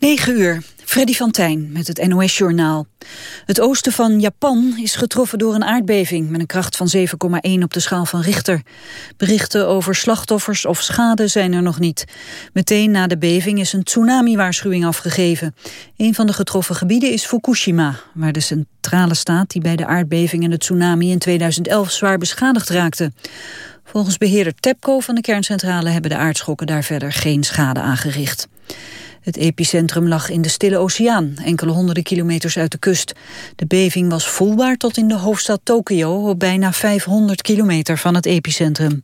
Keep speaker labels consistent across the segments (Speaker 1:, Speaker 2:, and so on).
Speaker 1: 9 uur. Freddy van Tijn met het NOS-journaal. Het oosten van Japan is getroffen door een aardbeving... met een kracht van 7,1 op de schaal van Richter. Berichten over slachtoffers of schade zijn er nog niet. Meteen na de beving is een tsunami-waarschuwing afgegeven. Een van de getroffen gebieden is Fukushima... waar de centrale staat die bij de aardbeving en de tsunami in 2011 zwaar beschadigd raakte. Volgens beheerder TEPCO van de kerncentrale... hebben de aardschokken daar verder geen schade aangericht. Het epicentrum lag in de Stille Oceaan, enkele honderden kilometers uit de kust. De beving was voelbaar tot in de hoofdstad Tokio, op bijna 500 kilometer van het epicentrum.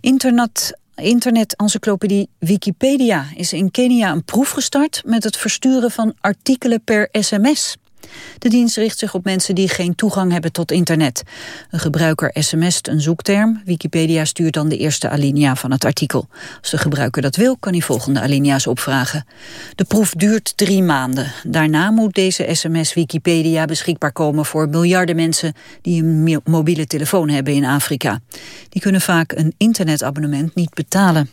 Speaker 1: Internet Internet-encyclopedie Wikipedia is in Kenia een proef gestart met het versturen van artikelen per sms. De dienst richt zich op mensen die geen toegang hebben tot internet. Een gebruiker sms't een zoekterm. Wikipedia stuurt dan de eerste alinea van het artikel. Als de gebruiker dat wil, kan hij volgende alinea's opvragen. De proef duurt drie maanden. Daarna moet deze sms Wikipedia beschikbaar komen voor miljarden mensen die een mobiele telefoon hebben in Afrika. Die kunnen vaak een internetabonnement niet betalen.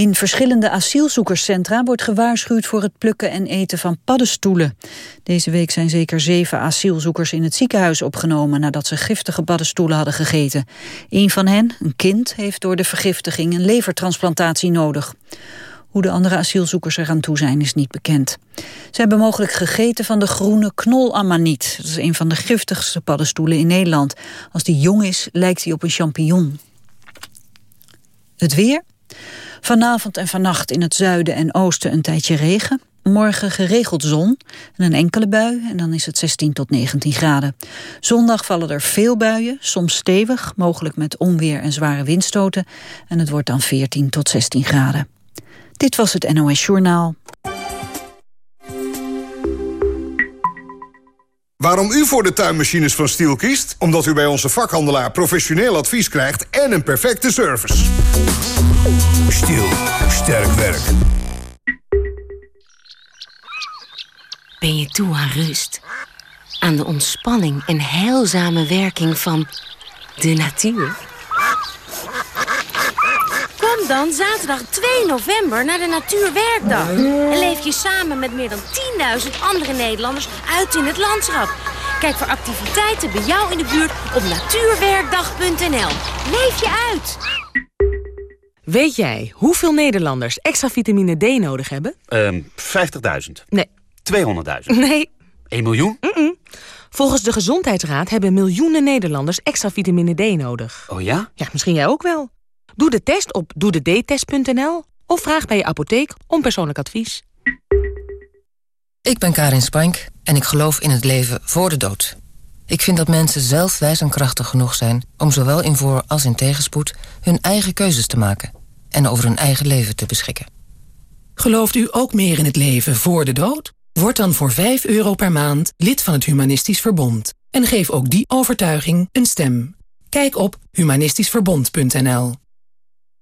Speaker 1: In verschillende asielzoekerscentra wordt gewaarschuwd voor het plukken en eten van paddenstoelen. Deze week zijn zeker zeven asielzoekers in het ziekenhuis opgenomen nadat ze giftige paddenstoelen hadden gegeten. Een van hen, een kind, heeft door de vergiftiging een levertransplantatie nodig. Hoe de andere asielzoekers er aan toe zijn is niet bekend. Ze hebben mogelijk gegeten van de groene knolamaniet. Dat is een van de giftigste paddenstoelen in Nederland. Als die jong is, lijkt hij op een champignon. Het weer. Vanavond en vannacht in het zuiden en oosten een tijdje regen. Morgen geregeld zon en een enkele bui en dan is het 16 tot 19 graden. Zondag vallen er veel buien, soms stevig, mogelijk met onweer en zware windstoten. En het wordt dan 14 tot 16 graden. Dit was het NOS Journaal.
Speaker 2: Waarom u voor de tuinmachines van Stiel kiest? Omdat u bij onze vakhandelaar professioneel advies krijgt en een perfecte service.
Speaker 3: Stiel, sterk werk.
Speaker 4: Ben je toe aan rust? Aan de ontspanning en heilzame werking van de natuur? Dan zaterdag 2 november naar de Natuurwerkdag. En leef je samen met meer dan 10.000 andere Nederlanders uit in het landschap. Kijk voor activiteiten bij jou in de buurt op natuurwerkdag.nl. Leef je uit!
Speaker 5: Weet jij hoeveel Nederlanders extra vitamine D nodig hebben?
Speaker 6: Um, 50.000.
Speaker 5: Nee.
Speaker 6: 200.000.
Speaker 5: Nee.
Speaker 6: 1 miljoen?
Speaker 5: Mm -mm. Volgens de Gezondheidsraad hebben miljoenen Nederlanders extra vitamine D nodig.
Speaker 6: Oh ja?
Speaker 5: Ja, misschien jij ook wel. Doe de test op doedetest.nl of vraag bij je apotheek om persoonlijk advies.
Speaker 7: Ik ben Karin Spank en ik geloof in het leven voor de dood. Ik vind dat mensen zelf wijs en krachtig genoeg zijn... om zowel in voor- als in tegenspoed hun eigen keuzes te maken... en over hun eigen leven te beschikken.
Speaker 8: Gelooft u ook meer in het leven voor de dood? Word dan voor 5 euro per maand lid van het Humanistisch Verbond. En geef ook die overtuiging een stem. Kijk op humanistischverbond.nl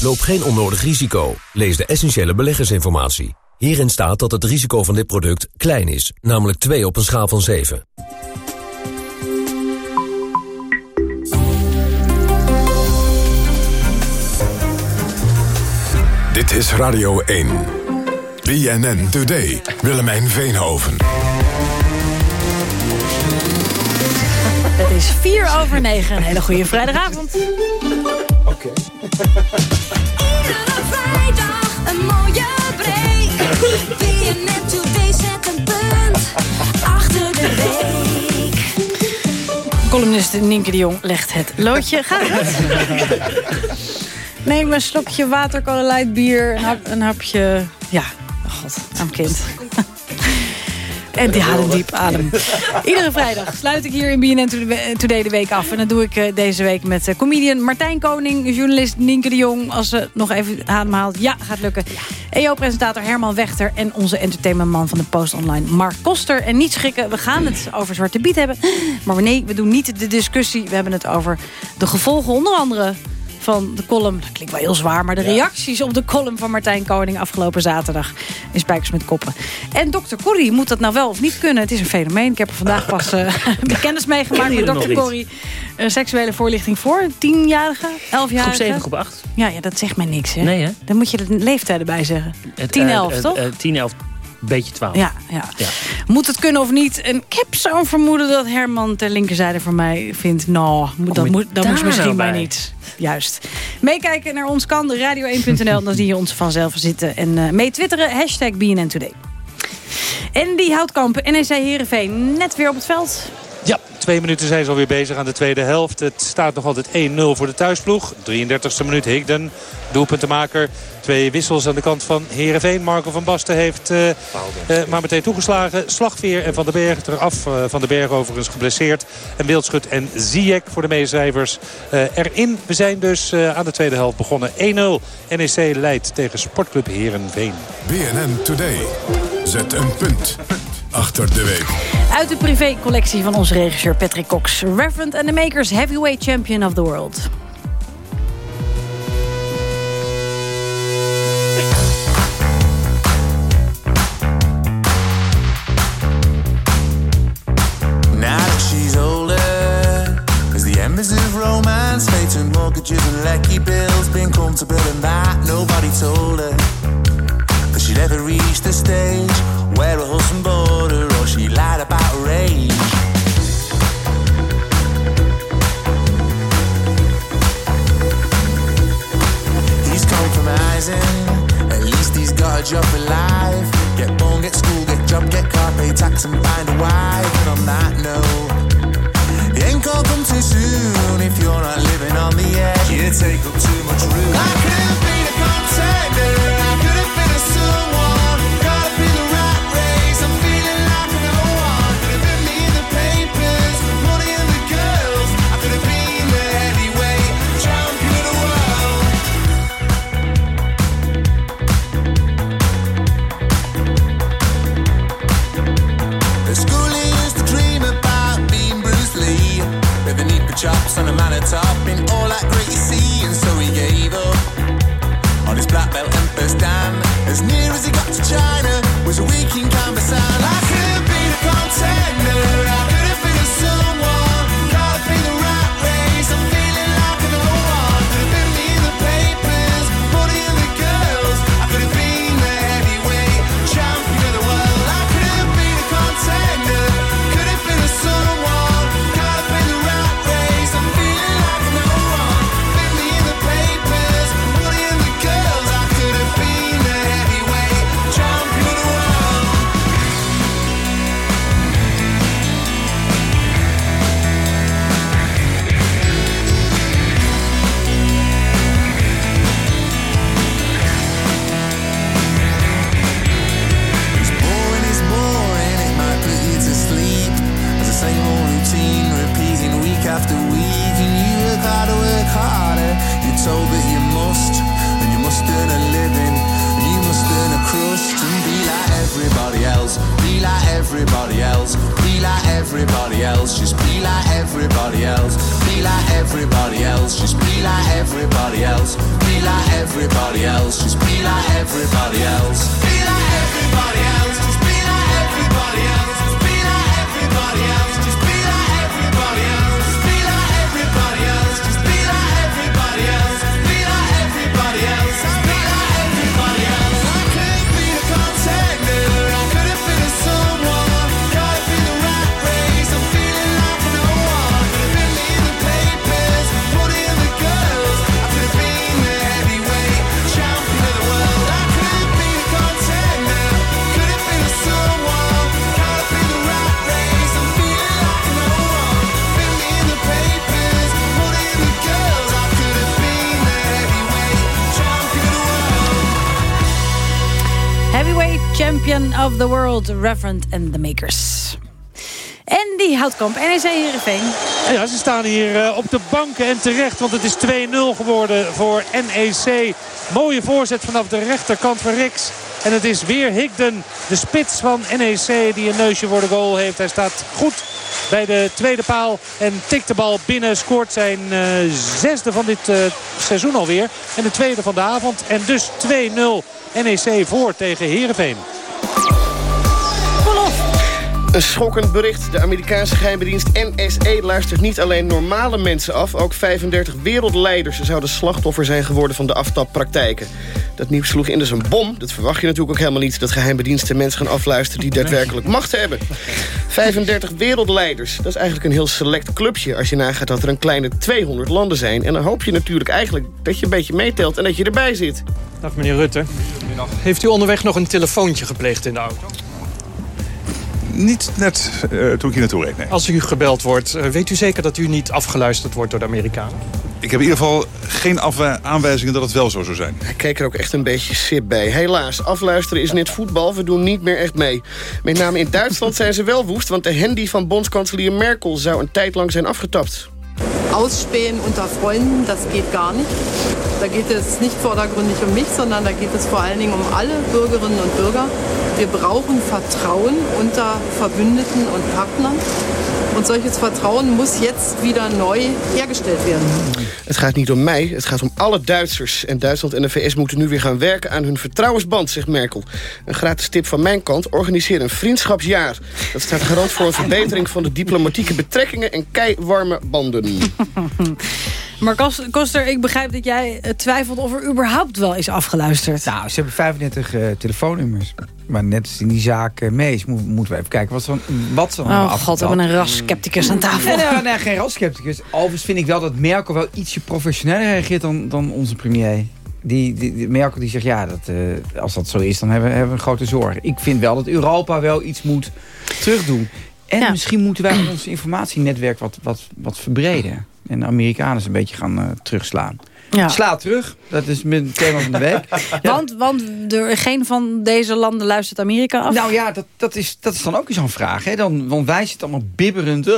Speaker 9: Loop geen onnodig risico. Lees de essentiële beleggersinformatie. Hierin staat dat het risico van dit product klein is, namelijk 2 op een schaal van 7.
Speaker 3: Dit is Radio 1. BNN Today. Willemijn Veenhoven.
Speaker 1: Is 4 over 9. Een hele goede vrijdagavond.
Speaker 3: Oké. Okay.
Speaker 10: Iedere vrijdag een mooie break. BNN Today zet een punt achter de week.
Speaker 1: Columnist Nienke de Jong legt het loodje. Gaat het? Neem een slokje water, bier, een, hap, een hapje... Ja, oh god, aan kind.
Speaker 11: En die hadden diep adem. Iedere vrijdag sluit ik hier in BNN Today de week af. En dat doe ik eh, deze week met eh, comedian Martijn Koning... journalist Nienke de Jong, als ze nog even ademhaalt. Ja, gaat lukken. EO-presentator Herman Wechter... en onze entertainmentman van de Post Online, Mark Koster. En niet schrikken, we gaan het over Zwarte Piet hebben. Maar nee, we doen niet de discussie. We hebben het over de gevolgen, onder andere van de column. Dat klinkt wel heel zwaar, maar de reacties op de column van Martijn Koning afgelopen zaterdag in Spijkers met Koppen. En dokter Corrie, moet dat nou wel of niet kunnen? Het is een fenomeen. Ik heb er vandaag pas uh, kennis meegemaakt met dokter Corrie. Uh, seksuele voorlichting voor tienjarige, elfjarige.
Speaker 12: Groep 7, groep 8.
Speaker 11: Ja, ja, dat zegt mij niks. Hè?
Speaker 12: Nee, hè?
Speaker 11: Dan moet je de leeftijden bij zeggen. 10, 11, uh, toch?
Speaker 12: 10, 11, beetje 12.
Speaker 11: Ja, ja, ja. Moet het kunnen of niet? En ik heb zo'n vermoeden dat Herman ter linkerzijde van mij vindt... nou, dat, moet, dat moet misschien bij niet. Juist. Meekijken naar ons kan, radio1.nl. dan zie je ons vanzelf zitten. En uh, mee twitteren, hashtag BNN Today. En die Houtkamp, NEC Heerenveen, net weer op het veld.
Speaker 13: Twee minuten zijn ze alweer bezig aan de tweede helft. Het staat nog altijd 1-0 voor de thuisploeg. 33e minuut Higden, doelpuntenmaker. Twee wissels aan de kant van Heerenveen. Marco van Basten heeft uh, uh, maar meteen toegeslagen. Slagveer en Van den Berg eraf. Uh, van den Berg overigens geblesseerd. En Wildschut en Ziyech voor de meecijfers erin. We zijn dus aan de tweede helft begonnen. 1-0. NEC leidt tegen Sportclub Heerenveen.
Speaker 3: BNN Today. Zet een punt achter de week.
Speaker 11: Uit de privécollectie van onze regisseur Patrick Cox. Reverend and the Makers Heavyweight Champion of the World.
Speaker 14: Now that she's older, as the embers of romance fade to mortgages and lecky bills, being comfortable in that nobody told her she'd ever reach the stage where a bored her or she lied about her age. He's compromising, at least he's got a job for life. Get born, get school, get job, get car, pay tax and find a wife. And on that note, the ain't gonna come too soon if you're not living on the edge. You take up too much room. I could been a contender, of the world,
Speaker 11: Reverend and the Makers. En die Houtkamp, NEC Heerenveen.
Speaker 15: Ja, ze staan hier eh, op de banken en terecht. Want het is 2-0 geworden voor NEC. Mooie voorzet vanaf de rechterkant van Rix. En het is weer Higden, de spits van NEC, die een neusje voor de goal heeft. Hij staat goed bij de tweede paal en tikt de bal binnen. Scoort zijn eh, zesde van dit eh, seizoen alweer. En de tweede van de avond. En dus 2-0 NEC voor tegen Heerenveen.
Speaker 16: Een schokkend bericht. De Amerikaanse geheime dienst NSE luistert niet alleen normale mensen af. Ook 35 wereldleiders zouden slachtoffer zijn geworden van de aftappraktijken. Dat nieuws sloeg in dus een bom. Dat verwacht je natuurlijk ook helemaal niet. Dat geheime diensten mensen gaan afluisteren die daadwerkelijk macht hebben. 35 wereldleiders. Dat is eigenlijk een heel select clubje. Als je nagaat dat er een kleine 200 landen zijn. En dan hoop je natuurlijk eigenlijk dat je een beetje meetelt en dat je erbij zit.
Speaker 17: Dag meneer Rutte. Heeft u onderweg nog een telefoontje gepleegd in de auto?
Speaker 18: Niet net eh, toen ik hier naartoe reed, nee.
Speaker 17: Als u gebeld wordt, eh, weet u zeker dat u niet afgeluisterd wordt door de Amerikanen?
Speaker 18: Ik heb in ieder geval geen aanwijzingen dat het wel zo zou zijn.
Speaker 16: Hij keek er ook echt een beetje sip bij. Helaas, afluisteren is net voetbal. We doen niet meer echt mee. Met name in Duitsland zijn ze wel woest... want de handy van bondskanselier Merkel zou een tijd lang zijn afgetapt.
Speaker 19: Ausspähen unter Freunden, das geht gar nicht. Da geht es nicht vordergründig um mich, sondern da geht es vor allen Dingen um alle Bürgerinnen und Bürger. Wir brauchen Vertrauen unter Verbündeten und Partnern. Und solches Vertrauen muss jetzt wieder neu hergestellt werden.
Speaker 16: Het gaat niet om mij, het gaat om alle Duitsers. En Duitsland en de VS moeten nu weer gaan werken aan hun vertrouwensband, zegt Merkel. Een gratis tip van mijn kant, organiseer een vriendschapsjaar. Dat staat garant voor een verbetering van de diplomatieke betrekkingen en keiwarme banden.
Speaker 11: Maar Kos- Koster, ik begrijp dat jij eh, twijfelt of er überhaupt wel is afgeluisterd.
Speaker 20: Nou, ze hebben 35 eh, telefoonnummers. Maar net als in die zaak uh, Mees, mo- moeten we even kijken wat ze, wat ze
Speaker 11: Oh god, we hebben een ras-scepticus aan tafel.
Speaker 20: Nee, nee, nee, geen rasscepticus. Overigens vind ik wel dat Merkel wel ietsje professioneler reageert dan, dan onze premier. Die, die, die- Merkel die zegt, ja, dat, als dat zo is, dan hebben, hebben we een grote zorg. Ik vind wel dat Europa wel iets moet terugdoen. En misschien moeten wij ons informatienetwerk wat, wat, wat verbreden. En de Amerikanen een beetje gaan eh, terugslaan.
Speaker 11: Ja.
Speaker 20: Sla terug, dat is mijn thema van de week.
Speaker 11: Want, want er, geen van deze landen luistert Amerika af?
Speaker 20: Nou ja, dat, dat, is, dat is dan ook eens zo'n vraag. Hè? Dan, want wij zitten allemaal bibberend. eh,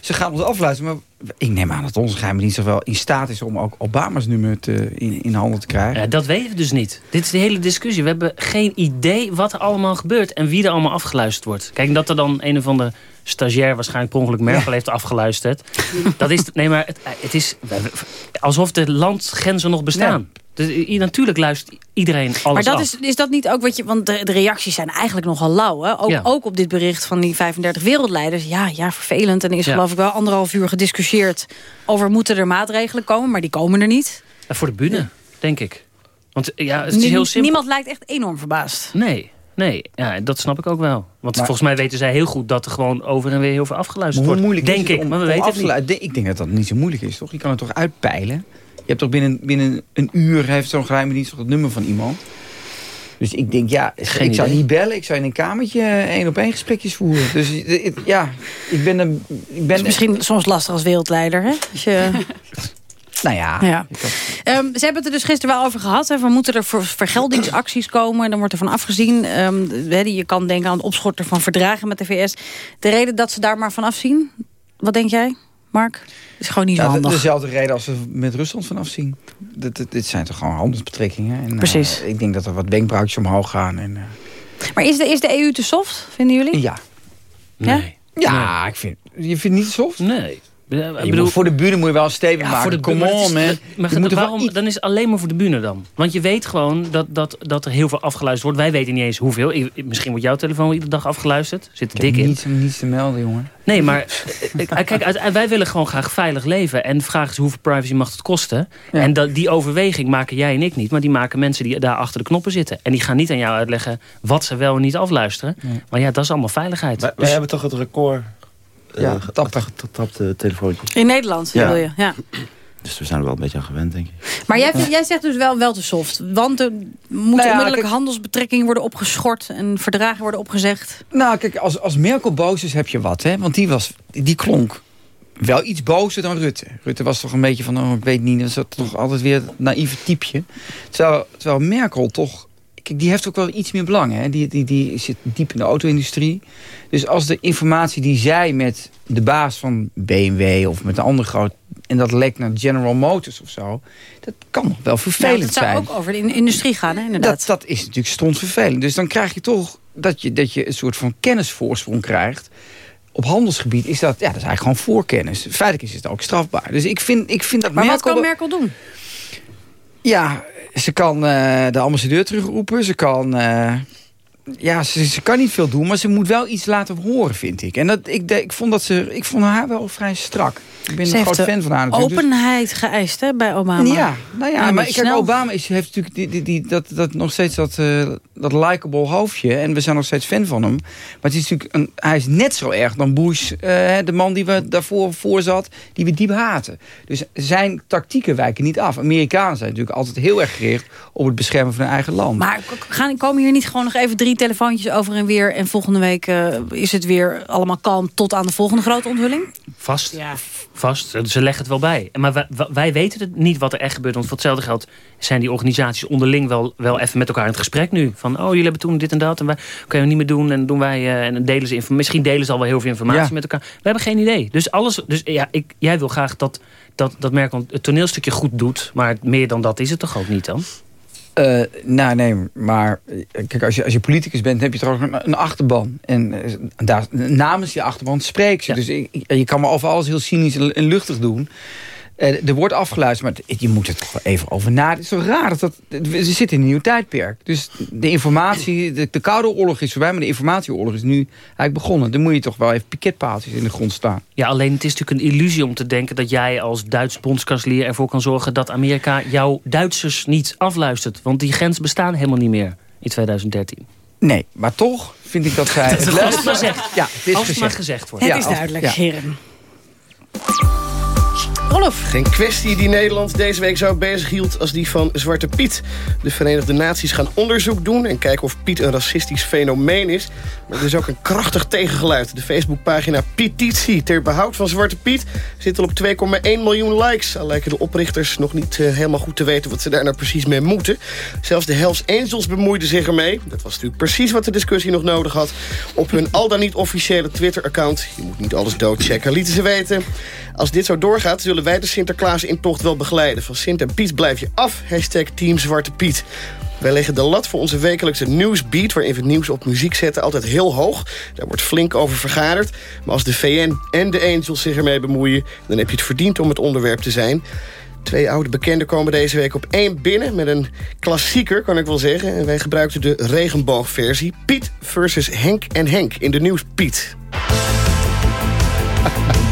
Speaker 20: ze gaan ons afluisteren. Maar ik neem aan dat onze geheime dienst wel in staat is... om ook Obama's nummer te, in, in handen te krijgen.
Speaker 12: Ja, dat weten we dus niet. Dit is de hele discussie. We hebben geen idee wat er allemaal gebeurt en wie er allemaal afgeluisterd wordt. Kijk, dat er dan een of andere stagiair waarschijnlijk per ongeluk Merkel heeft afgeluisterd. Dat is, nee, maar het, het is alsof de landgrenzen nog bestaan. Dus, natuurlijk luistert iedereen alles
Speaker 11: Maar dat
Speaker 12: af.
Speaker 11: is, is dat niet ook wat je... Want de, de reacties zijn eigenlijk nogal lauw. Hè? Ook,
Speaker 12: Ja.
Speaker 11: ook op dit bericht van die 35 wereldleiders. Ja, ja, vervelend. En er is
Speaker 12: Ja.
Speaker 11: geloof ik wel anderhalf uur gediscussieerd... over moeten er maatregelen komen. Maar die komen er niet.
Speaker 12: Ja, voor de bühne, denk ik. Want ja, het is heel simpel.
Speaker 11: Niemand lijkt echt enorm verbaasd.
Speaker 12: Nee, nee. Ja, dat snap ik ook wel. Want
Speaker 20: Maar-
Speaker 12: volgens mij weten zij heel goed dat er gewoon over en weer heel veel afgeluisterd
Speaker 20: Maar hoe
Speaker 12: wordt.
Speaker 20: moeilijk
Speaker 12: denk
Speaker 20: is het
Speaker 12: ik,
Speaker 20: om,
Speaker 12: maar we weten
Speaker 20: af
Speaker 12: het
Speaker 20: te
Speaker 12: niet.
Speaker 20: Ik denk dat dat niet zo moeilijk is, toch? Je kan het toch uitpeilen? Je hebt toch binnen, binnen een uur heeft zo'n geheime dienst toch het nummer van iemand? Dus ik denk, ja,
Speaker 12: Geen
Speaker 20: ik zou
Speaker 12: idee.
Speaker 20: niet bellen. Ik zou in een kamertje één op één gesprekjes voeren. Dus ja, ik ben... Een, ik ben
Speaker 11: is misschien soms lastig als wereldleider, hè? Als je...
Speaker 20: Nou ja.
Speaker 11: Ja. Ehm, ze hebben het er dus gisteren wel over gehad. Hè, van moeten er ver- vergeldingsacties komen? Dan wordt er van afgezien. Ehm, hè, je kan denken aan het opschorten van verdragen met de VS. De reden dat ze daar maar van afzien? Wat denk jij, Mark? Is gewoon niet zo
Speaker 20: Ja, de-
Speaker 11: handig.
Speaker 20: dezelfde reden als we met Rusland vanaf zien. Dit, dit, dit zijn toch gewoon handelsbetrekkingen. En, eh,
Speaker 11: Precies.
Speaker 20: ik denk dat er wat wenkbrauwtjes omhoog gaan. En, eh,
Speaker 11: Maar is de, is de EU te soft, vinden jullie?
Speaker 20: ja.
Speaker 11: Ja?
Speaker 20: Ja, ik vind, je vindt het niet soft?
Speaker 12: Nee. Ik bedoel-
Speaker 20: voor de buren moet je wel een stevig
Speaker 12: Ja,
Speaker 20: maken.
Speaker 12: voor de het
Speaker 20: on, man.
Speaker 12: Maar waarom, dan is het alleen maar voor de bühne dan. Want je weet gewoon dat, dat, dat er heel veel afgeluisterd wordt. Wij weten niet eens hoeveel. Ik- misschien wordt jouw telefoon iedere dag afgeluisterd. Zit er dik in.
Speaker 20: niets, niets te melden, jongen.
Speaker 12: Nee, maar eh, kijk, uit- wij willen gewoon graag veilig leven. En de vraag is hoeveel privacy mag het kosten? En dat, die overweging maken jij en ik niet. Maar die maken mensen die daar achter de knoppen zitten. En die gaan niet aan jou uitleggen wat ze wel en niet afluisteren. Maar ja, dat is allemaal veiligheid.
Speaker 21: Wij, wij
Speaker 12: Dus-
Speaker 21: hebben toch het record eh,
Speaker 12: Ja,
Speaker 21: getapte getapte telefoontjes.
Speaker 11: In Nederland,
Speaker 21: Ja.
Speaker 11: wil je? Ja.
Speaker 21: Dus we zijn er wel een beetje aan gewend, denk ik.
Speaker 11: Maar jij, vindt- jij zegt dus wel, wel te soft. Want er moeten
Speaker 20: ja,
Speaker 11: onmiddellijk
Speaker 20: kijk-
Speaker 11: handelsbetrekkingen worden opgeschort... en verdragen worden opgezegd.
Speaker 20: Nou, kijk, als, als Merkel boos is, heb je wat, hè? Want die, was, die klonk wel iets bozer dan Rutte. Rutte was toch een beetje van, oh, ik weet niet, dat is toch altijd weer het naïeve typeje. Terwijl, terwijl Merkel toch, kijk, die heeft ook wel iets meer belang. Hè? Die, die, die zit diep in de auto-industrie. Dus als de informatie die zij met de baas van BMW of met een andere groot... en dat lekt naar General Motors of zo... dat kan nog wel vervelend
Speaker 11: Nou, dat zou
Speaker 20: zijn.
Speaker 11: ook over de in- industrie gaan, hè, inderdaad.
Speaker 20: Dat, dat is natuurlijk strontvervelend. Dus dan krijg je toch dat je, dat je een soort van kennisvoorsprong krijgt. Op handelsgebied is dat, ja, dat is eigenlijk gewoon voorkennis. Feitelijk is het ook strafbaar. Dus ik vind, ik vind dat
Speaker 11: maar wat kan Merkel doen?
Speaker 20: Ja, ze kan eh, de ambassadeur terugroepen. Ze kan... eh, ja, ze, ze kan niet veel doen, maar ze moet wel iets laten horen, vind ik. En dat, ik, ik, vond, dat ze, ik vond haar wel vrij strak. Ik ben
Speaker 11: Ze
Speaker 20: een groot
Speaker 11: de
Speaker 20: fan van haar natuurlijk. dus-
Speaker 11: openheid geëist hè, bij Obama.
Speaker 20: Ja, nou ja,
Speaker 11: En
Speaker 20: maar kijk, Obama is, heeft natuurlijk die, die, die, dat, dat nog steeds dat, eh dat likable hoofdje. En we zijn nog steeds fan van hem. Maar het is natuurlijk een, hij is net zo erg dan Bush, eh, de man die we daarvoor voor zat, die we diep haten. Dus zijn tactieken wijken niet af. Amerikanen zijn natuurlijk altijd heel erg gericht op het beschermen van hun eigen land.
Speaker 11: Maar gaan, komen hier niet gewoon nog even drie telefoontjes over en weer... en volgende week eh, is het weer allemaal kalm tot aan de volgende grote onthulling?
Speaker 12: Vast. Vast. Ze leggen het wel bij. Maar wij, wij weten het niet wat er echt gebeurt. Want voor hetzelfde geld zijn die organisaties onderling wel, wel even met elkaar in het gesprek nu. Van, oh, jullie hebben toen dit en dat. En wij kunnen we niet meer doen. En doen wij. eh, en dan delen ze Misschien delen ze al wel heel veel informatie
Speaker 20: Ja.
Speaker 12: met elkaar. We hebben geen idee. Dus alles. Dus ja, ik, jij wil graag dat, dat, dat Merkel het toneelstukje goed doet. Maar meer dan dat is het toch ook niet dan?
Speaker 20: Eh, nou, nee, maar eh, kijk, als je, als je politicus bent, heb je toch ook een, een achterban. En eh, daar, namens die achterban spreekt ze. Dus ik, je kan maar over alles heel cynisch en, en luchtig doen. Er wordt afgeluisterd, maar je moet er toch wel even over nadenken. Het is zo raar dat dat... We zitten in een nieuw tijdperk. Dus de informatie... De, de Koude Oorlog is voorbij, maar de informatieoorlog is nu eigenlijk begonnen. Dan moet je toch wel even piketpaaltjes in de grond staan.
Speaker 12: Ja, alleen het is natuurlijk een illusie om te denken... dat jij als Duits bondskanselier ervoor kan zorgen... dat Amerika jouw Duitsers niet afluistert. Want die grens bestaan helemaal niet meer in 2013.
Speaker 20: Nee, maar toch vind ik dat zij...
Speaker 12: Dat het als het maar zegt.
Speaker 20: Ja, het is
Speaker 12: Als het
Speaker 20: gezegd.
Speaker 12: maar gezegd wordt.
Speaker 11: Het
Speaker 20: Ja,
Speaker 11: is duidelijk,
Speaker 20: ja.
Speaker 11: heren.
Speaker 16: Geen kwestie die Nederland deze week zo bezig hield als die van Zwarte Piet. De Verenigde Naties gaan onderzoek doen en kijken of Piet een racistisch fenomeen is. Maar er is ook een krachtig tegengeluid. De Facebookpagina Petitie ter behoud van Zwarte Piet zit al op 2,1 miljoen likes. Al lijken de oprichters nog niet eh, helemaal goed te weten wat ze daar nou precies mee moeten. Zelfs de Hells Angels bemoeiden zich ermee. Dat was natuurlijk precies wat de discussie nog nodig had. Op hun al dan niet officiële Twitter-account. Je moet niet alles doodchecken, lieten ze weten. Als dit zo doorgaat, zullen wij de Sinterklaas-intocht wel begeleiden. Van Sint en Piet blijf je af. Hashtag Team Zwarte Piet. Wij leggen de lat voor onze wekelijkse nieuwsbeat... waarin we het nieuws op muziek zetten, altijd heel hoog. Daar wordt flink over vergaderd. Maar als de VN en de Angels zich ermee bemoeien... dan heb je het verdiend om het onderwerp te zijn. Twee oude bekenden komen deze week op één binnen... met een klassieker, kan ik wel zeggen. En wij gebruikten de regenboogversie. Piet versus Henk en Henk in de nieuwspiet.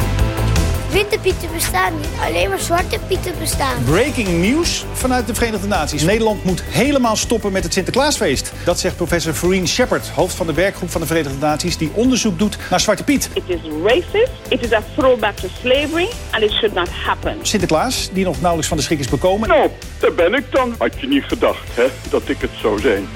Speaker 22: Witte pieten bestaan niet, alleen maar zwarte pieten bestaan.
Speaker 18: Breaking nieuws vanuit de Verenigde Naties. Nederland moet helemaal stoppen met het Sinterklaasfeest. Dat zegt professor Farine Shepard, hoofd van de werkgroep van de Verenigde Naties... die onderzoek doet naar Zwarte Piet.
Speaker 23: It is racist, it is a throwback to slavery, and it should not happen.
Speaker 18: Sinterklaas, die nog nauwelijks van de schrik is bekomen.
Speaker 24: Nou, daar ben ik dan. Had je niet gedacht, hè, dat ik het zou zijn.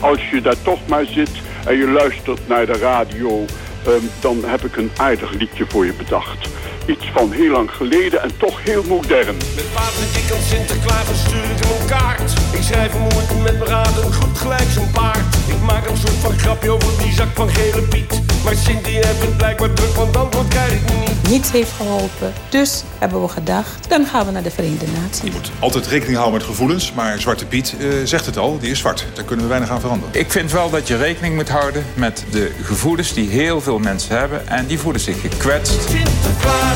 Speaker 24: Als je daar toch maar zit en je luistert naar de radio... ehm, dan heb ik een aardig liedje voor je bedacht. Iets van heel lang geleden en toch heel modern.
Speaker 17: Met paard met ik aan Sinterklaas en stuur ik hem een kaart. Ik schrijf hem moeite met beraden, goed gelijk zijn paard. Ik maak een soort van grapje over die zak van gele Piet. Maar Sint die heeft het blijkbaar druk, want antwoord krijg ik niet.
Speaker 25: Niets heeft geholpen, dus hebben we gedacht, dan gaan we naar de Verenigde Naties.
Speaker 26: Altijd rekening houden met gevoelens, maar Zwarte Piet eh, zegt het al, die is zwart. Daar kunnen we weinig aan veranderen.
Speaker 27: Ik vind wel dat je rekening moet houden met de gevoelens die heel veel mensen hebben. En die voelen zich gekwetst.
Speaker 17: Sinterklaas,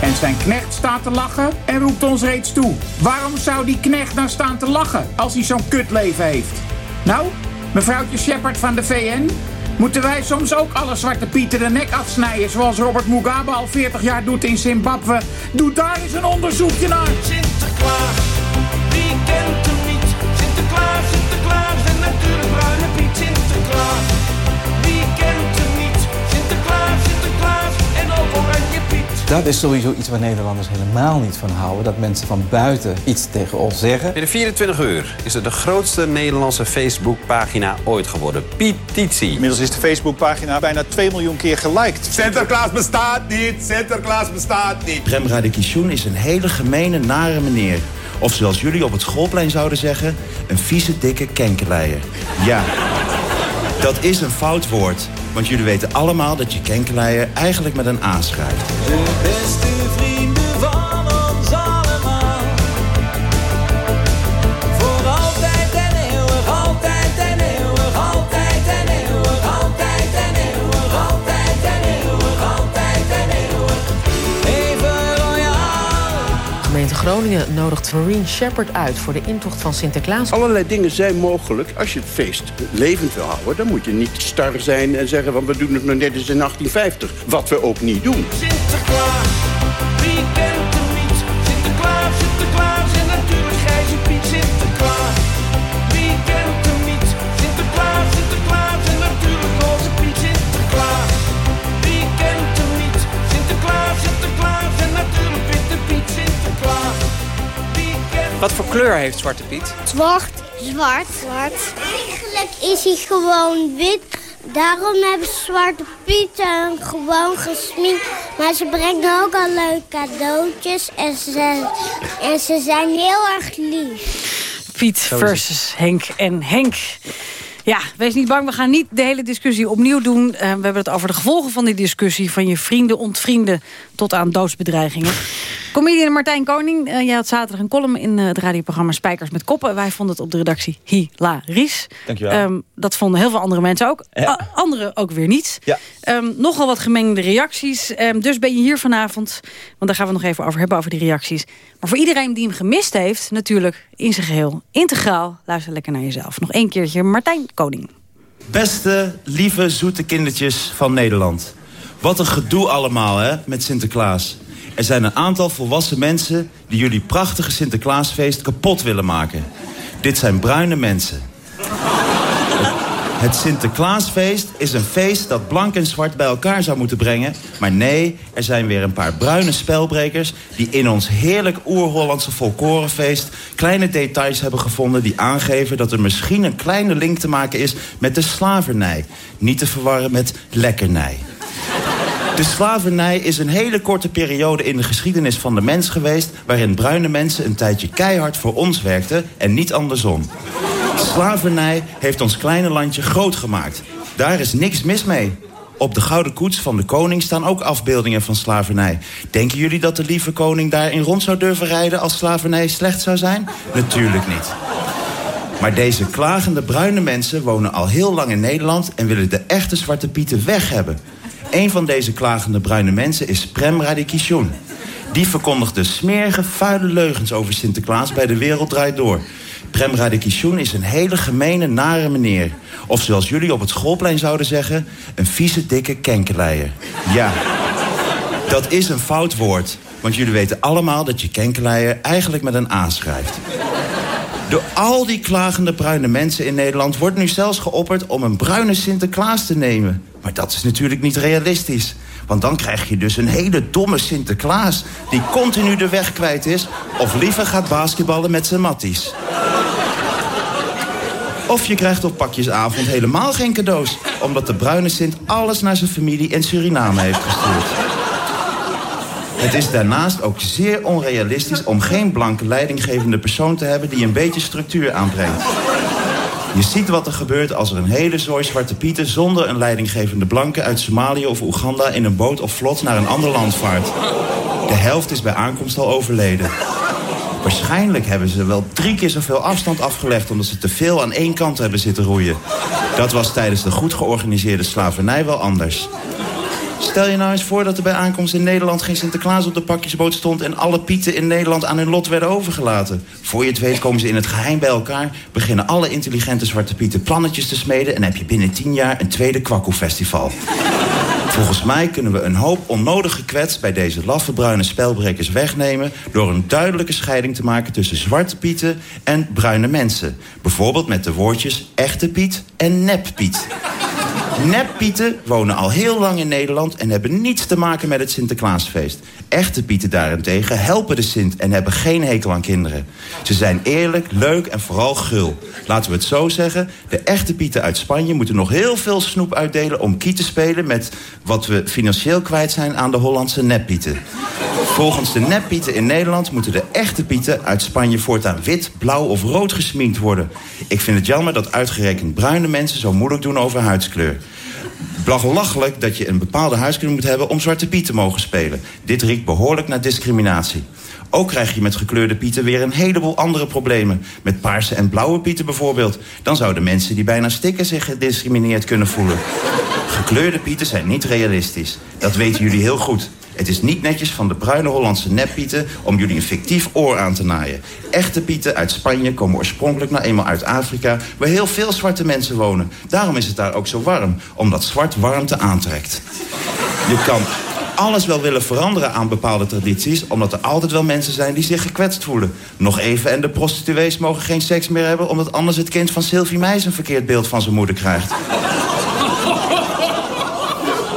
Speaker 17: En
Speaker 28: zijn knecht staat te lachen en roept ons reeds toe. Waarom zou die knecht nou staan te lachen als hij zo'n kutleven heeft? Nou, mevrouwtje Shepard van de VN, moeten wij soms ook alle zwarte pieten de nek afsnijden zoals Robert Mugabe al 40 jaar doet in Zimbabwe? Doe daar eens een onderzoekje naar.
Speaker 17: Sinterklaas, Sinterklaas, Sinterklaas en natuurlijk Bruine Piet. Sinterklaas, wie kent hem niet? Sinterklaas, Sinterklaas en ook Oranje Piet.
Speaker 29: Dat is sowieso iets waar Nederlanders helemaal niet van houden. Dat mensen van buiten iets tegen ons zeggen.
Speaker 30: Binnen 24 uur is het de grootste Nederlandse Facebookpagina ooit geworden. Petitie.
Speaker 18: Inmiddels is de Facebookpagina bijna 2 miljoen keer geliked.
Speaker 31: Sinterklaas bestaat niet, Sinterklaas bestaat niet.
Speaker 21: Prem Radikishun is een hele gemene, nare meneer. Of zoals jullie op het schoolplein zouden zeggen... een vieze, dikke kenkeleier. Ja, dat is een fout woord. Want jullie weten allemaal dat je kenkeleier eigenlijk met een A schrijft.
Speaker 17: De beste vrienden
Speaker 32: Groningen nodigt Marine Shepherd uit voor de intocht van Sinterklaas.
Speaker 33: Allerlei dingen zijn mogelijk. Als je het feest levend wil houden... dan moet je niet star zijn en zeggen... van we doen het nog net als in 1850. Wat we ook niet doen.
Speaker 17: Sinterklaas,
Speaker 15: kleur heeft Zwarte Piet?
Speaker 22: Zwart. Zwart. Zwart. Eigenlijk is hij gewoon wit. Daarom hebben Zwarte Piet hem gewoon gesminkt. Maar ze brengen ook al leuke cadeautjes. En ze, en ze zijn heel erg lief.
Speaker 11: Piet versus Henk en Henk. Ja, wees niet bang, we gaan niet de hele discussie opnieuw doen. Eh, we hebben het over de gevolgen van die discussie... van je vrienden ontvrienden tot aan doodsbedreigingen. Comedian Martijn Koning, eh, jij had zaterdag een column... in eh, het radioprogramma Spijkers met Koppen. Wij vonden het op de redactie hilarisch.
Speaker 21: Dankjewel.
Speaker 11: Ehm, dat vonden heel veel andere mensen ook.
Speaker 21: Ja.
Speaker 11: Anderen ook weer niet.
Speaker 21: Ja.
Speaker 11: Ehm, nogal wat gemengde reacties. Ehm, dus ben je hier vanavond, want daar gaan we het nog even over hebben, over die reacties. Maar voor iedereen die hem gemist heeft, natuurlijk in zijn geheel, integraal. Luister lekker naar jezelf. Nog één keertje Martijn Koning.
Speaker 21: Beste, lieve, zoete kindertjes van Nederland. Wat een gedoe allemaal, hè, met Sinterklaas. Er zijn een aantal volwassen mensen... die jullie prachtige Sinterklaasfeest kapot willen maken. Dit zijn bruine mensen. Het Sinterklaasfeest is een feest dat blank en zwart bij elkaar zou moeten brengen. Maar nee, er zijn weer een paar bruine spelbrekers... die in ons heerlijk oer-Hollandse folklorefeest... kleine details hebben gevonden die aangeven... dat er misschien een kleine link te maken is met de slavernij. Niet te verwarren met lekkernij. De slavernij is een hele korte periode in de geschiedenis van de mens geweest... waarin bruine mensen een tijdje keihard voor ons werkten en niet andersom. Slavernij heeft ons kleine landje groot gemaakt. Daar is niks mis mee. Op de gouden koets van de koning staan ook afbeeldingen van slavernij. Denken jullie dat de lieve koning daarin rond zou durven rijden... als slavernij slecht zou zijn? Natuurlijk niet. Maar deze klagende bruine mensen wonen al heel lang in Nederland... en willen de echte Zwarte Pieten weg hebben. Een van deze klagende bruine mensen is Prem Radikishun. Die verkondigde smerige, vuile leugens over Sinterklaas bij De Wereld Draait Door. Prem Radikishun is een hele gemene, nare meneer. Of zoals jullie op het schoolplein zouden zeggen... een vieze, dikke kenkeleier. Ja, dat is een fout woord. Want jullie weten allemaal dat je kenkeleier eigenlijk met een A schrijft. Door al die klagende bruine mensen in Nederland wordt nu zelfs geopperd om een bruine Sinterklaas te nemen. Maar dat is natuurlijk niet realistisch. Want dan krijg je dus een hele domme Sinterklaas die continu de weg kwijt is... of liever gaat basketballen met zijn matties. Of je krijgt op pakjesavond helemaal geen cadeaus... omdat de bruine Sint alles naar zijn familie in Suriname heeft gestuurd. Het is daarnaast ook zeer onrealistisch om geen blanke leidinggevende persoon te hebben... die een beetje structuur aanbrengt. Je ziet wat er gebeurt als er een hele zooi zwarte pieten... zonder een leidinggevende blanke uit Somalië of Oeganda... in een boot of vlot naar een ander land vaart. De helft is bij aankomst al overleden. Waarschijnlijk hebben ze wel drie keer zoveel afstand afgelegd... omdat ze te veel aan één kant hebben zitten roeien. Dat was tijdens de goed georganiseerde slavernij wel anders. Stel je nou eens voor dat er bij aankomst in Nederland... geen Sinterklaas op de pakjesboot stond... en alle pieten in Nederland aan hun lot werden overgelaten. Voor je het weet komen ze in het geheim bij elkaar... beginnen alle intelligente zwarte pieten plannetjes te smeden... en heb je binnen tien jaar een tweede kwakkoefestival. Volgens mij kunnen we een hoop onnodig gekwets... bij deze laffe bruine spelbrekers wegnemen... door een duidelijke scheiding te maken tussen zwarte pieten en bruine mensen. Bijvoorbeeld met de woordjes echte Piet en nep Piet. Neppieten wonen al heel lang in Nederland en hebben niets te maken met het Sinterklaasfeest. Echte pieten daarentegen helpen de Sint en hebben geen hekel aan kinderen. Ze zijn eerlijk, leuk en vooral gul. Laten we het zo zeggen, de echte pieten uit Spanje moeten nog heel veel snoep uitdelen om kiet te spelen met wat we financieel kwijt zijn aan de Hollandse neppieten. Volgens de neppieten in Nederland moeten de echte pieten uit Spanje voortaan wit, blauw of rood gesminkt worden. Ik vind het jammer dat uitgerekend bruine mensen zo moeilijk doen over huidskleur. Belachelijk dat je een bepaalde huidskleur moet hebben om Zwarte Piet te mogen spelen. Dit riekt behoorlijk naar discriminatie. Ook krijg je met gekleurde pieten weer een heleboel andere problemen. Met paarse en blauwe pieten bijvoorbeeld. Dan zouden mensen die bijna stikken zich gediscrimineerd kunnen voelen. Gekleurde pieten zijn niet realistisch. Dat weten jullie heel goed. Het is niet netjes van de bruine Hollandse neppieten om jullie een fictief oor aan te naaien. Echte pieten uit Spanje komen oorspronkelijk nou eenmaal uit Afrika... waar heel veel zwarte mensen wonen. Daarom is het daar ook zo warm, omdat zwart warmte aantrekt. Je kan alles wel willen veranderen aan bepaalde tradities... omdat er altijd wel mensen zijn die zich gekwetst voelen. Nog even en de prostituees mogen geen seks meer hebben... omdat anders het kind van Sylvie Meijs een verkeerd beeld van zijn moeder krijgt.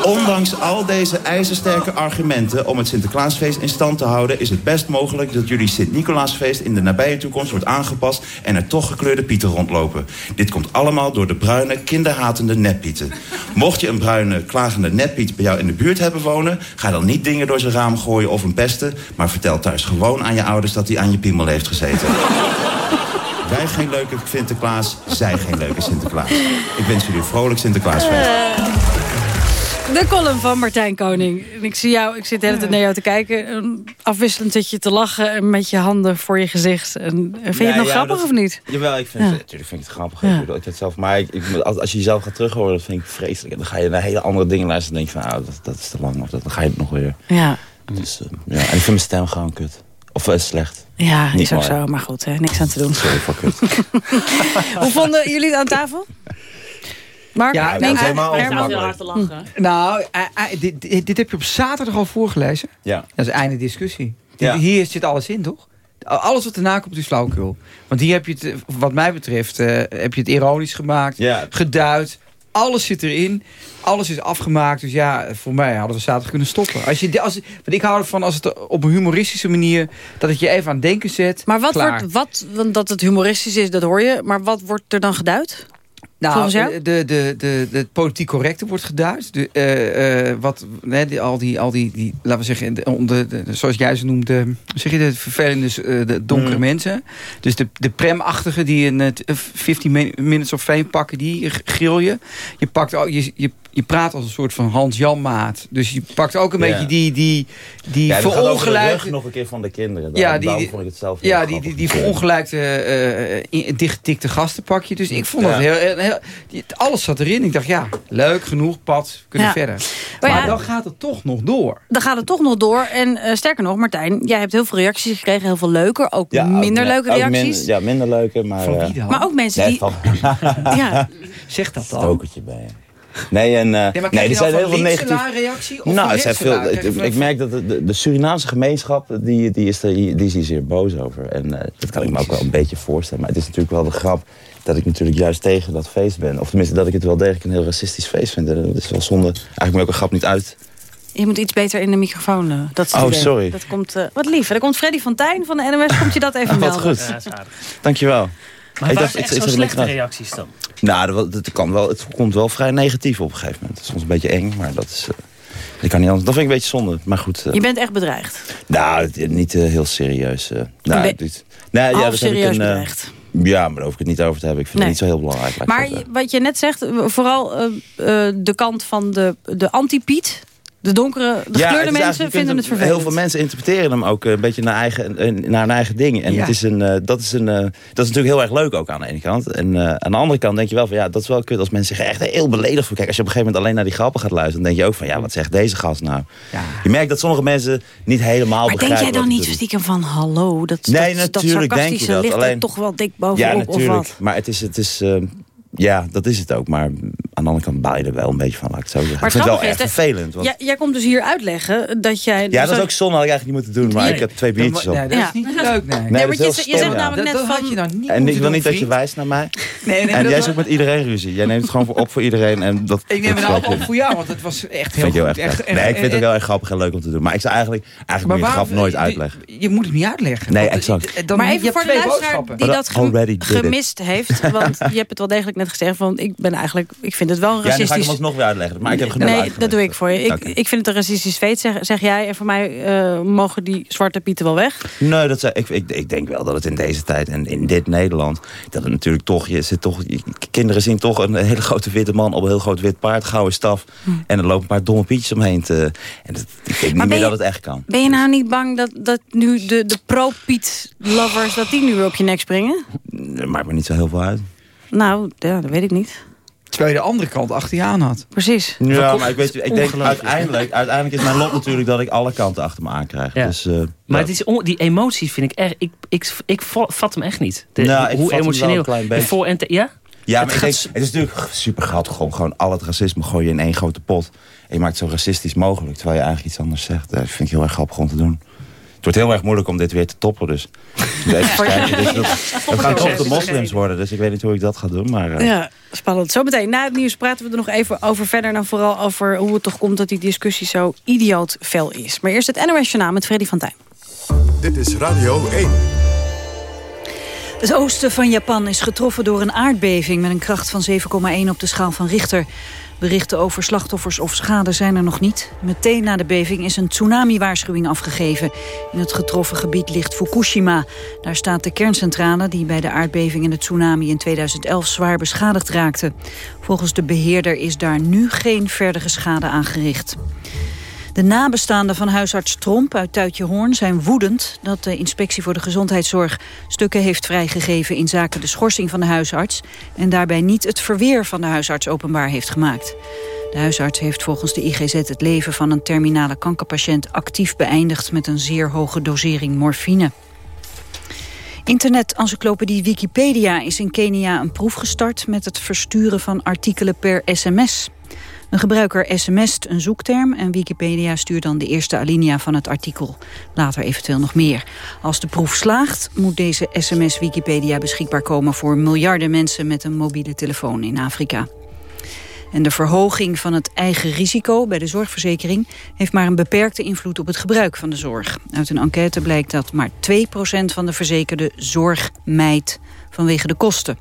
Speaker 21: Ondanks al deze ijzersterke argumenten om het Sinterklaasfeest in stand te houden... is het best mogelijk dat jullie Sint-Nicolaasfeest in de nabije toekomst wordt aangepast... en er toch gekleurde pieten rondlopen. Dit komt allemaal door de bruine, kinderhatende neppieten. Mocht je een bruine, klagende neppiet bij jou in de buurt hebben wonen... ga dan niet dingen door zijn raam gooien of een pesten... maar vertel thuis gewoon aan je ouders dat hij aan je piemel heeft gezeten. Wij geen leuke Sinterklaas, zij geen leuke Sinterklaas. Ik wens jullie een vrolijk Sinterklaasfeest.
Speaker 11: De column van Martijn Koning. Ik zie jou, ik zit de hele tijd naar jou te kijken. En Afwisselend zit je te lachen en met je handen voor je gezicht. En, vind je het nog
Speaker 34: ja,
Speaker 11: grappig
Speaker 34: dat-
Speaker 11: of niet?
Speaker 34: Jawel, ik vind,
Speaker 11: Ja.
Speaker 34: het, natuurlijk vind ik het grappig.
Speaker 11: Ja.
Speaker 34: Ik bedoel, ik het zelf, maar ik, ik- als, als je jezelf gaat terughoren, dat vind ik vreselijk. En dan ga je naar hele andere dingen luisteren. En denk je van, ah, dat, dat is te lang. Of dat, dan ga je het nog weer.
Speaker 11: Ja.
Speaker 34: Dus, eh, ja. En ik vind mijn stem gewoon kut. Of eh, slecht.
Speaker 11: Ja,
Speaker 34: Niet
Speaker 11: is ook
Speaker 34: mooi.
Speaker 11: zo. Maar goed, hè, niks aan te doen.
Speaker 34: Sorry voor kut.
Speaker 11: Hoe vonden jullie het aan tafel? Mark?
Speaker 20: Ja,
Speaker 11: Nee,
Speaker 20: dat is
Speaker 11: Herman?
Speaker 20: helemaal
Speaker 11: Herman?
Speaker 20: ongemakkelijk. Nou, eh, eh, dit, dit, dit heb je op zaterdag al voorgelezen.
Speaker 34: Ja.
Speaker 20: Dat is einde discussie.
Speaker 34: Ja.
Speaker 20: Hier zit alles in, toch? Alles wat erna komt is flauwekul. Want hier heb je het, wat mij betreft, eh, heb je het ironisch gemaakt,
Speaker 34: Ja.
Speaker 20: geduid. Alles zit erin. Alles is afgemaakt. Dus ja, voor mij hadden we zaterdag kunnen stoppen. Als je, als, want ik hou ervan als het op een humoristische manier... dat het je even aan het denken zet.
Speaker 11: Maar wat
Speaker 20: Klaar.
Speaker 11: wordt, wat, want dat het humoristisch is, dat hoor je. Maar wat wordt er dan geduid?
Speaker 20: Nou,
Speaker 11: Volgens jou?
Speaker 20: de, de, de, de, de politiek correcte wordt geduid. De, eh, eh, wat, nee, die, al die, al die, die, laten we zeggen, de, de, de- de- zoals jij ze noemt, de, hoe zeg je de vervelende, eh, de donkere
Speaker 34: Mm.
Speaker 20: mensen. Dus de, de premachtigen die een eh, 15 min- minutes of fame pakken, die grill je. Je, pakt, ook- je, je, je praat als een soort van Hans-Jan maat. Dus je pakt ook een
Speaker 34: Ja.
Speaker 20: beetje die, die, die
Speaker 34: ja,
Speaker 20: verongelijkte...
Speaker 34: nog een keer van de kinderen.
Speaker 20: Ja,
Speaker 34: Daarom-
Speaker 20: die,
Speaker 34: daarom
Speaker 20: die,
Speaker 34: vond ik het zelf
Speaker 20: ja, die, die, die verongelijkte, eh, in- dichtgetikte gastenpakje. Dus ik vond
Speaker 34: Ja.
Speaker 20: dat heel, heel, heel- alles zat erin. Ik dacht, ja, leuk, genoeg, pad, we kunnen
Speaker 11: Ja.
Speaker 20: verder.
Speaker 11: Maar
Speaker 20: Maar,
Speaker 11: ja-
Speaker 20: dan gaat het toch nog door.
Speaker 11: Dan gaat het toch nog door. En eh, sterker nog, Martijn, jij hebt heel veel reacties gekregen. Heel veel leuke, ook
Speaker 34: Ja,
Speaker 11: minder
Speaker 34: ook-
Speaker 11: leuke
Speaker 34: ook
Speaker 11: reacties.
Speaker 34: min- ja, minder leuke, maar...
Speaker 20: Van wie
Speaker 34: eh,
Speaker 20: dan?
Speaker 11: Maar ook mensen
Speaker 34: nee,
Speaker 11: die...
Speaker 34: van-
Speaker 11: Ja.
Speaker 20: Zeg dat dan.
Speaker 34: stokertje bij je. Nee, en, eh,
Speaker 20: maar
Speaker 34: nee,
Speaker 20: krijg
Speaker 34: er zijn
Speaker 20: dan
Speaker 34: heel veel negatieve...
Speaker 20: reactie? Of
Speaker 34: Nou, het zijn veel, ik, merk dat de, de, Surinaamse gemeenschap, die, die, is er, die is hier zeer boos over. En eh, dat kan ik me ook wel een beetje voorstellen. Maar het is natuurlijk wel de grap dat ik natuurlijk juist tegen dat feest ben. Of tenminste, dat ik het wel degelijk een heel racistisch feest vind. En dat is wel zonde. Eigenlijk moet ik ook een grap niet uit.
Speaker 11: Je moet iets beter in de microfoon. eh, dat
Speaker 34: Oh,
Speaker 11: idee.
Speaker 34: sorry.
Speaker 11: Dat komt, eh, wat lief. Er komt Freddy van Tijn van de NOS. Komt je dat even
Speaker 34: Wat
Speaker 11: melden?
Speaker 34: goed.
Speaker 12: Ja, dat is aardig.
Speaker 34: Dankjewel.
Speaker 12: Maar
Speaker 34: Ik
Speaker 12: waar
Speaker 34: dacht,
Speaker 12: zijn
Speaker 34: ik-
Speaker 12: echt
Speaker 34: ik
Speaker 12: zo
Speaker 34: zet hem
Speaker 12: slechte reacties dan?
Speaker 34: Nou, dat, dat kan wel, het komt wel vrij negatief op een gegeven moment. Het is soms een beetje eng, maar dat is... eh, dat kan niet anders. Dat vind ik een beetje zonde. Maar goed. eh,
Speaker 11: Je bent echt bedreigd.
Speaker 34: Nou, niet eh, heel serieus. eh nou, dit- nee,
Speaker 11: half
Speaker 34: dat heb ik
Speaker 11: serieus
Speaker 34: een, eh,
Speaker 11: bedreigd.
Speaker 34: Ja, maar daar hoef ik het niet over te hebben. Ik vind
Speaker 11: Nee.
Speaker 34: het niet zo heel belangrijk.
Speaker 11: Maar wat je net zegt, vooral eh, eh, de kant van de, de anti-Piet. De donkere, de gekleurde mensen vinden het vervelend.
Speaker 34: Heel veel mensen interpreteren hem ook eh, een beetje naar, eigen, naar hun eigen ding. En
Speaker 20: Ja.
Speaker 34: het is een, eh, dat, is een, eh, dat is natuurlijk heel erg leuk ook aan de ene kant. En aan de andere kant denk je wel van ja, dat is wel kut als mensen zich echt heel beledigd voelen. Kijk, als je op een gegeven moment alleen naar die grappen gaat luisteren, dan denk je ook van ja, wat zegt deze gast nou? Je merkt dat sommige mensen niet helemaal
Speaker 11: Maar denk
Speaker 34: begrijpen.
Speaker 11: jij dan niet
Speaker 34: doen.
Speaker 11: stiekem van hallo, dat,
Speaker 34: Nee,
Speaker 11: dat, dat
Speaker 34: natuurlijk denk je dat.
Speaker 11: ligt
Speaker 34: Alleen-
Speaker 11: toch wel dik bovenop
Speaker 34: Ja,
Speaker 11: of
Speaker 34: natuurlijk.
Speaker 11: wat?
Speaker 34: Maar het is, het is,
Speaker 21: Ja, dat is het ook. Maar aan de andere kant baal je er wel een beetje van, laat ik het zo zeggen.
Speaker 11: Maar
Speaker 21: ik vind het wel
Speaker 11: dat-
Speaker 21: vervelend. Want...
Speaker 11: Ja, jij komt dus hier uitleggen dat jij...
Speaker 21: Ja, dat is ook zonde, had ik eigenlijk niet moeten doen. Maar
Speaker 11: Nee.
Speaker 21: ik heb twee biertjes op.
Speaker 20: Nee, dat is niet leuk, nee.
Speaker 21: Nee,
Speaker 11: maar
Speaker 21: dat is
Speaker 11: je, zegt
Speaker 21: ja.
Speaker 11: namelijk net
Speaker 20: dat
Speaker 11: van...
Speaker 20: had je nou niet
Speaker 21: En ik wil
Speaker 20: doen,
Speaker 21: niet dat je wijst naar mij.
Speaker 20: Nee, nee,
Speaker 21: en
Speaker 20: dat-
Speaker 21: jij zoekt met iedereen ruzie. Jij neemt het gewoon voor op voor iedereen. En dat,
Speaker 20: Ik neem
Speaker 21: dat
Speaker 20: het
Speaker 21: je.
Speaker 20: op voor jou, want het was echt heel goed. Echt-.
Speaker 21: Nee, ik vind het ook
Speaker 20: en-
Speaker 21: heel erg grappig en leuk om te doen. Maar ik zou eigenlijk, eigenlijk grap nooit uitleggen.
Speaker 20: Je moet het niet uitleggen.
Speaker 21: Nee, exact.
Speaker 20: Dan,
Speaker 11: maar
Speaker 20: je
Speaker 11: even voor de
Speaker 20: twee
Speaker 11: luisteraar die dat gemist heeft. Want je hebt het wel degelijk net gezegd van... ik ben eigenlijk... Ik vind het wel een
Speaker 21: Ja, nu ga ik
Speaker 11: racistisch...
Speaker 21: hem alsnog weer uitleggen. Maar ik heb genoeg
Speaker 11: Nee,
Speaker 21: uitgelegd.
Speaker 11: dat doe ik voor je. Ik, ik vind het een racistisch feit, zeg, zeg jij. En voor mij eh, mogen die zwarte pieten wel weg.
Speaker 21: Nee, dat ik, ik, ik denk wel dat het in deze tijd en in dit Nederland... dat het natuurlijk toch, je zit toch... je- kinderen zien toch een hele grote witte man op een heel groot wit paard, gouden staf. En er lopen een paar domme pietjes omheen. Te, en dat, ik denk niet meer
Speaker 11: je-
Speaker 21: dat het echt kan.
Speaker 11: Ben je nou niet bang dat, dat nu de, de pro-Piet-lovers... dat die nu weer op je nek springen?
Speaker 21: Dat maakt me niet zo heel veel uit.
Speaker 11: Nou, ja, dat weet ik niet.
Speaker 20: Terwijl je de andere kant achter je aan had.
Speaker 11: Precies.
Speaker 21: Ja, maar ik, weet, ik denk uiteindelijk, uiteindelijk is mijn lot natuurlijk dat ik alle kanten achter me aankrijg.
Speaker 12: Ja.
Speaker 21: Dus, eh,
Speaker 12: Maar
Speaker 21: ja.
Speaker 12: het is die emoties vind ik echt... Ik, ik, ik vat hem echt niet. De,
Speaker 21: Nou, ik
Speaker 12: hoe
Speaker 21: vat hem wel
Speaker 12: emotioneel.
Speaker 21: een klein
Speaker 12: de
Speaker 21: beetje.
Speaker 12: voor en te- ja?
Speaker 21: Ja,
Speaker 12: Het
Speaker 21: maar ik
Speaker 12: gaat
Speaker 21: denk, het is natuurlijk super grappig. Gewoon, gewoon al het racisme gooi je in één grote pot. En je maakt het zo racistisch mogelijk. Terwijl je eigenlijk iets anders zegt. Dat vind ik heel erg grappig om te doen. Het wordt heel erg moeilijk om dit weer te toppen. Dus, dus kijken. Dus dat, gaan toch de moslims worden. Dus ik weet niet hoe ik dat ga doen. Maar, eh,
Speaker 11: Ja, spannend. Zometeen na het nieuws praten we er nog even over verder. Dan vooral over hoe het toch komt dat die discussie zo idioot fel is. Maar eerst het NOS Journaal met Freddy van Tijn.
Speaker 35: Dit is Radio 1.
Speaker 1: Het oosten van Japan is getroffen door een aardbeving... met een kracht van 7,1 op de schaal van Richter. Berichten over slachtoffers of schade zijn er nog niet. Meteen na de beving is een tsunami-waarschuwing afgegeven. In het getroffen gebied ligt Fukushima. Daar staat de kerncentrale die bij de aardbeving en de tsunami in 2011 zwaar beschadigd raakte. Volgens de beheerder is daar nu geen verdere schade aangericht. De nabestaanden van huisarts Tromp uit Tuitjehoorn zijn woedend... dat de Inspectie voor de Gezondheidszorg stukken heeft vrijgegeven... in zaken de schorsing van de huisarts... en daarbij niet het verweer van de huisarts openbaar heeft gemaakt. De huisarts heeft volgens de IGZ het leven van een terminale kankerpatiënt... actief beëindigd met een zeer hoge dosering morfine. Internet-encyclopedie Wikipedia is in Kenia een proef gestart... met het versturen van artikelen per sms... Een gebruiker sms't een zoekterm en Wikipedia stuurt dan de eerste alinea van het artikel. Later eventueel nog meer. Als de proef slaagt, moet deze sms Wikipedia beschikbaar komen voor miljarden mensen met een mobiele telefoon in Afrika. En de verhoging van het eigen risico bij de zorgverzekering... heeft maar een beperkte invloed op het gebruik van de zorg. Uit een enquête blijkt dat maar 2% van de verzekerden zorg mijdt vanwege de kosten.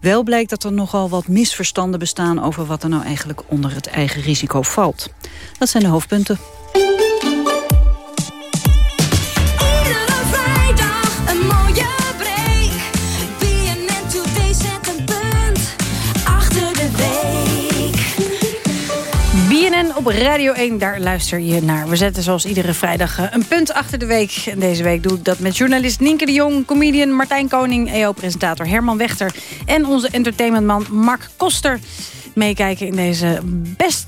Speaker 1: Wel blijkt dat er nogal wat misverstanden bestaan... over wat er nou eigenlijk onder het eigen risico valt. Dat zijn de hoofdpunten.
Speaker 11: Radio 1, daar luister je naar. We zetten zoals iedere vrijdag eh, een punt achter de week. En deze week doe ik dat met journalist Nienke de Jong... comedian Martijn Koning, EO-presentator Herman Wechter... en onze entertainmentman Mark Koster. Meekijken in deze best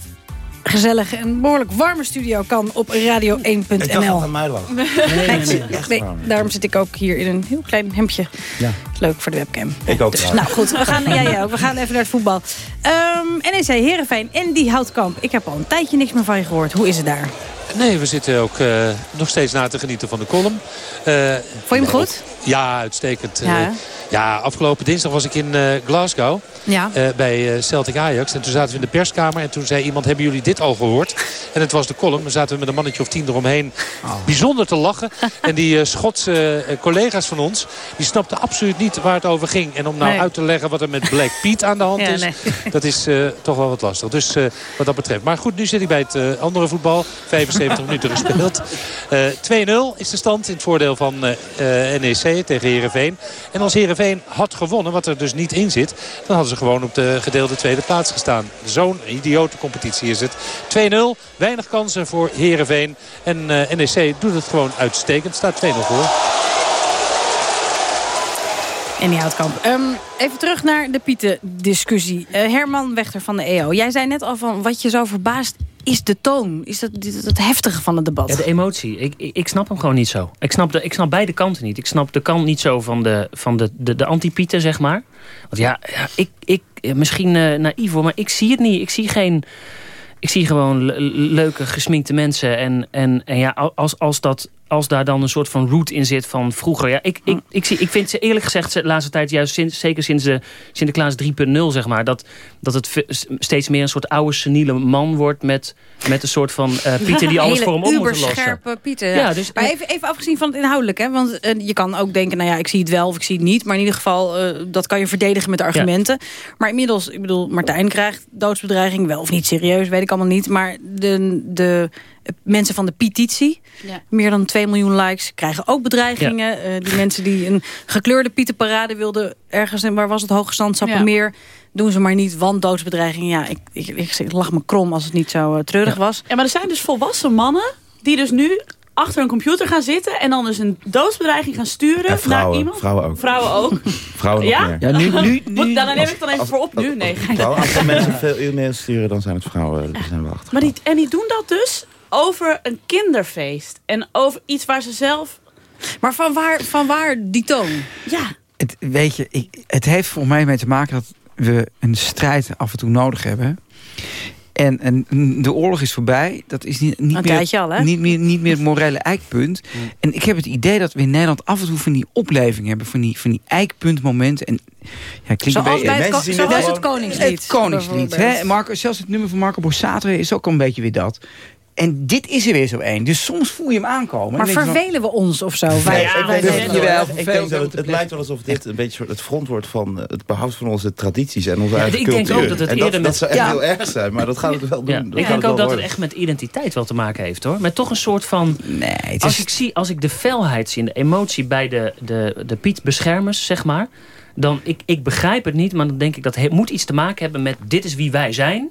Speaker 11: gezellige en behoorlijk warme studio... kan op radio1.nl.
Speaker 21: Ik dacht aan mij lag.
Speaker 11: Nee,
Speaker 21: nee,
Speaker 11: nee,
Speaker 21: warm.
Speaker 11: daarom zit ik ook hier in een heel klein hemdje.
Speaker 21: Ja.
Speaker 11: Leuk voor de webcam.
Speaker 21: Ik ook.
Speaker 11: Dus, nou goed, we gaan, ja, ja, we gaan even naar het voetbal. Ehm NEC Heerenveen en die Houtkamp. Ik heb al een tijdje niks meer van je gehoord. Hoe is het daar?
Speaker 15: Nee, we zitten ook eh, nog steeds na te genieten van de column. Eh,
Speaker 11: Vond je hem goed?
Speaker 15: Ja, uitstekend.
Speaker 11: Ja,
Speaker 15: Ja,
Speaker 11: hè?
Speaker 15: ja afgelopen dinsdag was ik in eh, Glasgow
Speaker 11: Ja.
Speaker 15: eh, bij eh, Celtic Ajax. En toen zaten we in de perskamer en toen zei iemand, hebben jullie dit al gehoord? En het was de column. Dan zaten we met een mannetje of tien eromheen bijzonder te lachen. en die eh, Schotse eh, collega's van ons, die snapten absoluut niet waar het over ging. En om nou
Speaker 11: Nee.
Speaker 15: uit te leggen wat er met Black Piet aan de hand
Speaker 11: Ja,
Speaker 15: is,
Speaker 11: nee.
Speaker 15: dat is eh, toch wel wat lastig. Dus eh, wat dat betreft. Maar goed, nu zit ik bij het eh, andere voetbal. 75 minuten gespeeld. Eh 2-0 is de stand in het voordeel van NEC tegen Heerenveen. En als Heerenveen had gewonnen, wat er dus niet in zit... dan hadden ze gewoon op de gedeelde tweede plaats gestaan. Zo'n idiote competitie is het. 2-0, weinig kansen voor Heerenveen. En NEC doet het gewoon uitstekend. Staat 2-0 voor.
Speaker 11: En die Houtkamp. Ehm, even terug naar de Pieten-discussie. Eh, Herman Wechter van de EO. Jij zei net al van wat je zo verbaast is de toon? Is dat het heftige van het debat?
Speaker 12: De emotie. Ik, ik, snap hem gewoon niet zo. Ik snap, de, ik snap beide kanten niet. Ik snap de kant niet zo van de, van de, de, de antipieten, zeg maar. Want ja, ik, ik, misschien eh naïef hoor, maar ik zie het niet. Ik zie geen... Ik zie gewoon le- leuke, gesminkte mensen. En, en, en ja, als, als, dat, als daar dan een soort van root in zit van vroeger. Ja, ik, ik, ik, zie, ik vind ze eerlijk gezegd de laatste tijd, juist sinds, zeker sinds de Sinterklaas 3.0, zeg maar, dat, dat het steeds meer een soort oude, seniele man wordt met, met een soort van eh Pieter die alles voor hem op moeten lossen.
Speaker 11: uberscherpe Pieter. Ja.
Speaker 12: Dus-
Speaker 11: maar even, even afgezien van het inhoudelijke. Hè? Want eh, je kan ook denken, nou ja, ik zie het wel of ik zie het niet. Maar in ieder geval, eh, dat kan je verdedigen met argumenten. Maar inmiddels, ik bedoel, Martijn krijgt doodsbedreiging. Wel of niet serieus, weet ik allemaal niet. Maar de, de mensen van de petitie,
Speaker 36: Ja.
Speaker 11: meer dan 2 miljoen likes, krijgen ook bedreigingen. Eh, die mensen die een gekleurde Pieterparade wilden ergens, in waar was het, Hooggestand, Sappemeer... Doen ze maar niet, want doodsbedreiging. Ja, ik, ik, ik, ik lach me krom als het niet zo eh, treurig was.
Speaker 36: Ja, maar er zijn dus volwassen mannen die dus nu achter een computer gaan zitten... en dan dus een doodsbedreiging gaan sturen
Speaker 34: Ja,
Speaker 36: naar iemand.
Speaker 34: vrouwen ook.
Speaker 36: Vrouwen ook.
Speaker 34: Vrouwen
Speaker 36: Ja?
Speaker 34: meer.
Speaker 20: Ja, nu, nu,
Speaker 36: Moet, dan neem ik dan even voor op nu. Nee,
Speaker 34: Vrouwen, als er mensen veel e-mails sturen, dan zijn het vrouwen. Daar zijn we achter.
Speaker 36: Maar die, en die doen dat dus over een kinderfeest. En over iets waar ze zelf...
Speaker 11: Maar van waar, van waar die toon?
Speaker 36: Ja,
Speaker 20: Het, weet je, ik, het heeft voor mij mee te maken dat we een strijd af en toe nodig hebben. En, en de oorlog is voorbij. Dat is niet, niet, meer,
Speaker 11: al, hè?
Speaker 20: niet, meer, niet meer het morele eikpunt. En ik heb het idee dat we in Nederland af en toe van die opleving hebben. Van die, van die eikpuntmomenten. En, ja, klinkt een
Speaker 11: Zoals
Speaker 20: beetje-
Speaker 11: bij het, zoals het Koningslied.
Speaker 20: Het Koningslied. Hè? Marco, zelfs het nummer van Marco Borsato is ook al een beetje weer dat. En dit is er weer zo één. Dus soms voel je hem aankomen.
Speaker 11: Maar
Speaker 20: denk je van-
Speaker 11: vervelen we ons of zo?
Speaker 34: Nee,
Speaker 11: Wij,
Speaker 34: ik denk ik denk dat het,
Speaker 20: de
Speaker 34: het
Speaker 20: plek.
Speaker 34: lijkt wel alsof dit een beetje soort het front wordt van eh, het behoud van onze tradities en onze
Speaker 12: Ja,
Speaker 34: eigen
Speaker 12: ik denk
Speaker 34: cultuur.
Speaker 12: ook dat het
Speaker 34: en
Speaker 12: eerder
Speaker 34: dat,
Speaker 12: met-
Speaker 34: dat zou echt
Speaker 12: Ja.
Speaker 34: heel erg zijn, maar dat gaat het wel doen.
Speaker 12: Ja, ik denk ook
Speaker 34: wel
Speaker 12: dat het echt met identiteit wel te maken heeft hoor. Met toch een soort van.
Speaker 20: Nee, het
Speaker 12: als
Speaker 20: is-
Speaker 12: ik zie, als ik de felheid zie, en de emotie bij de, de, de Piet beschermers, zeg maar. Dan ik, ik begrijp het niet, maar dan denk ik dat het moet iets te maken hebben met dit is wie wij zijn.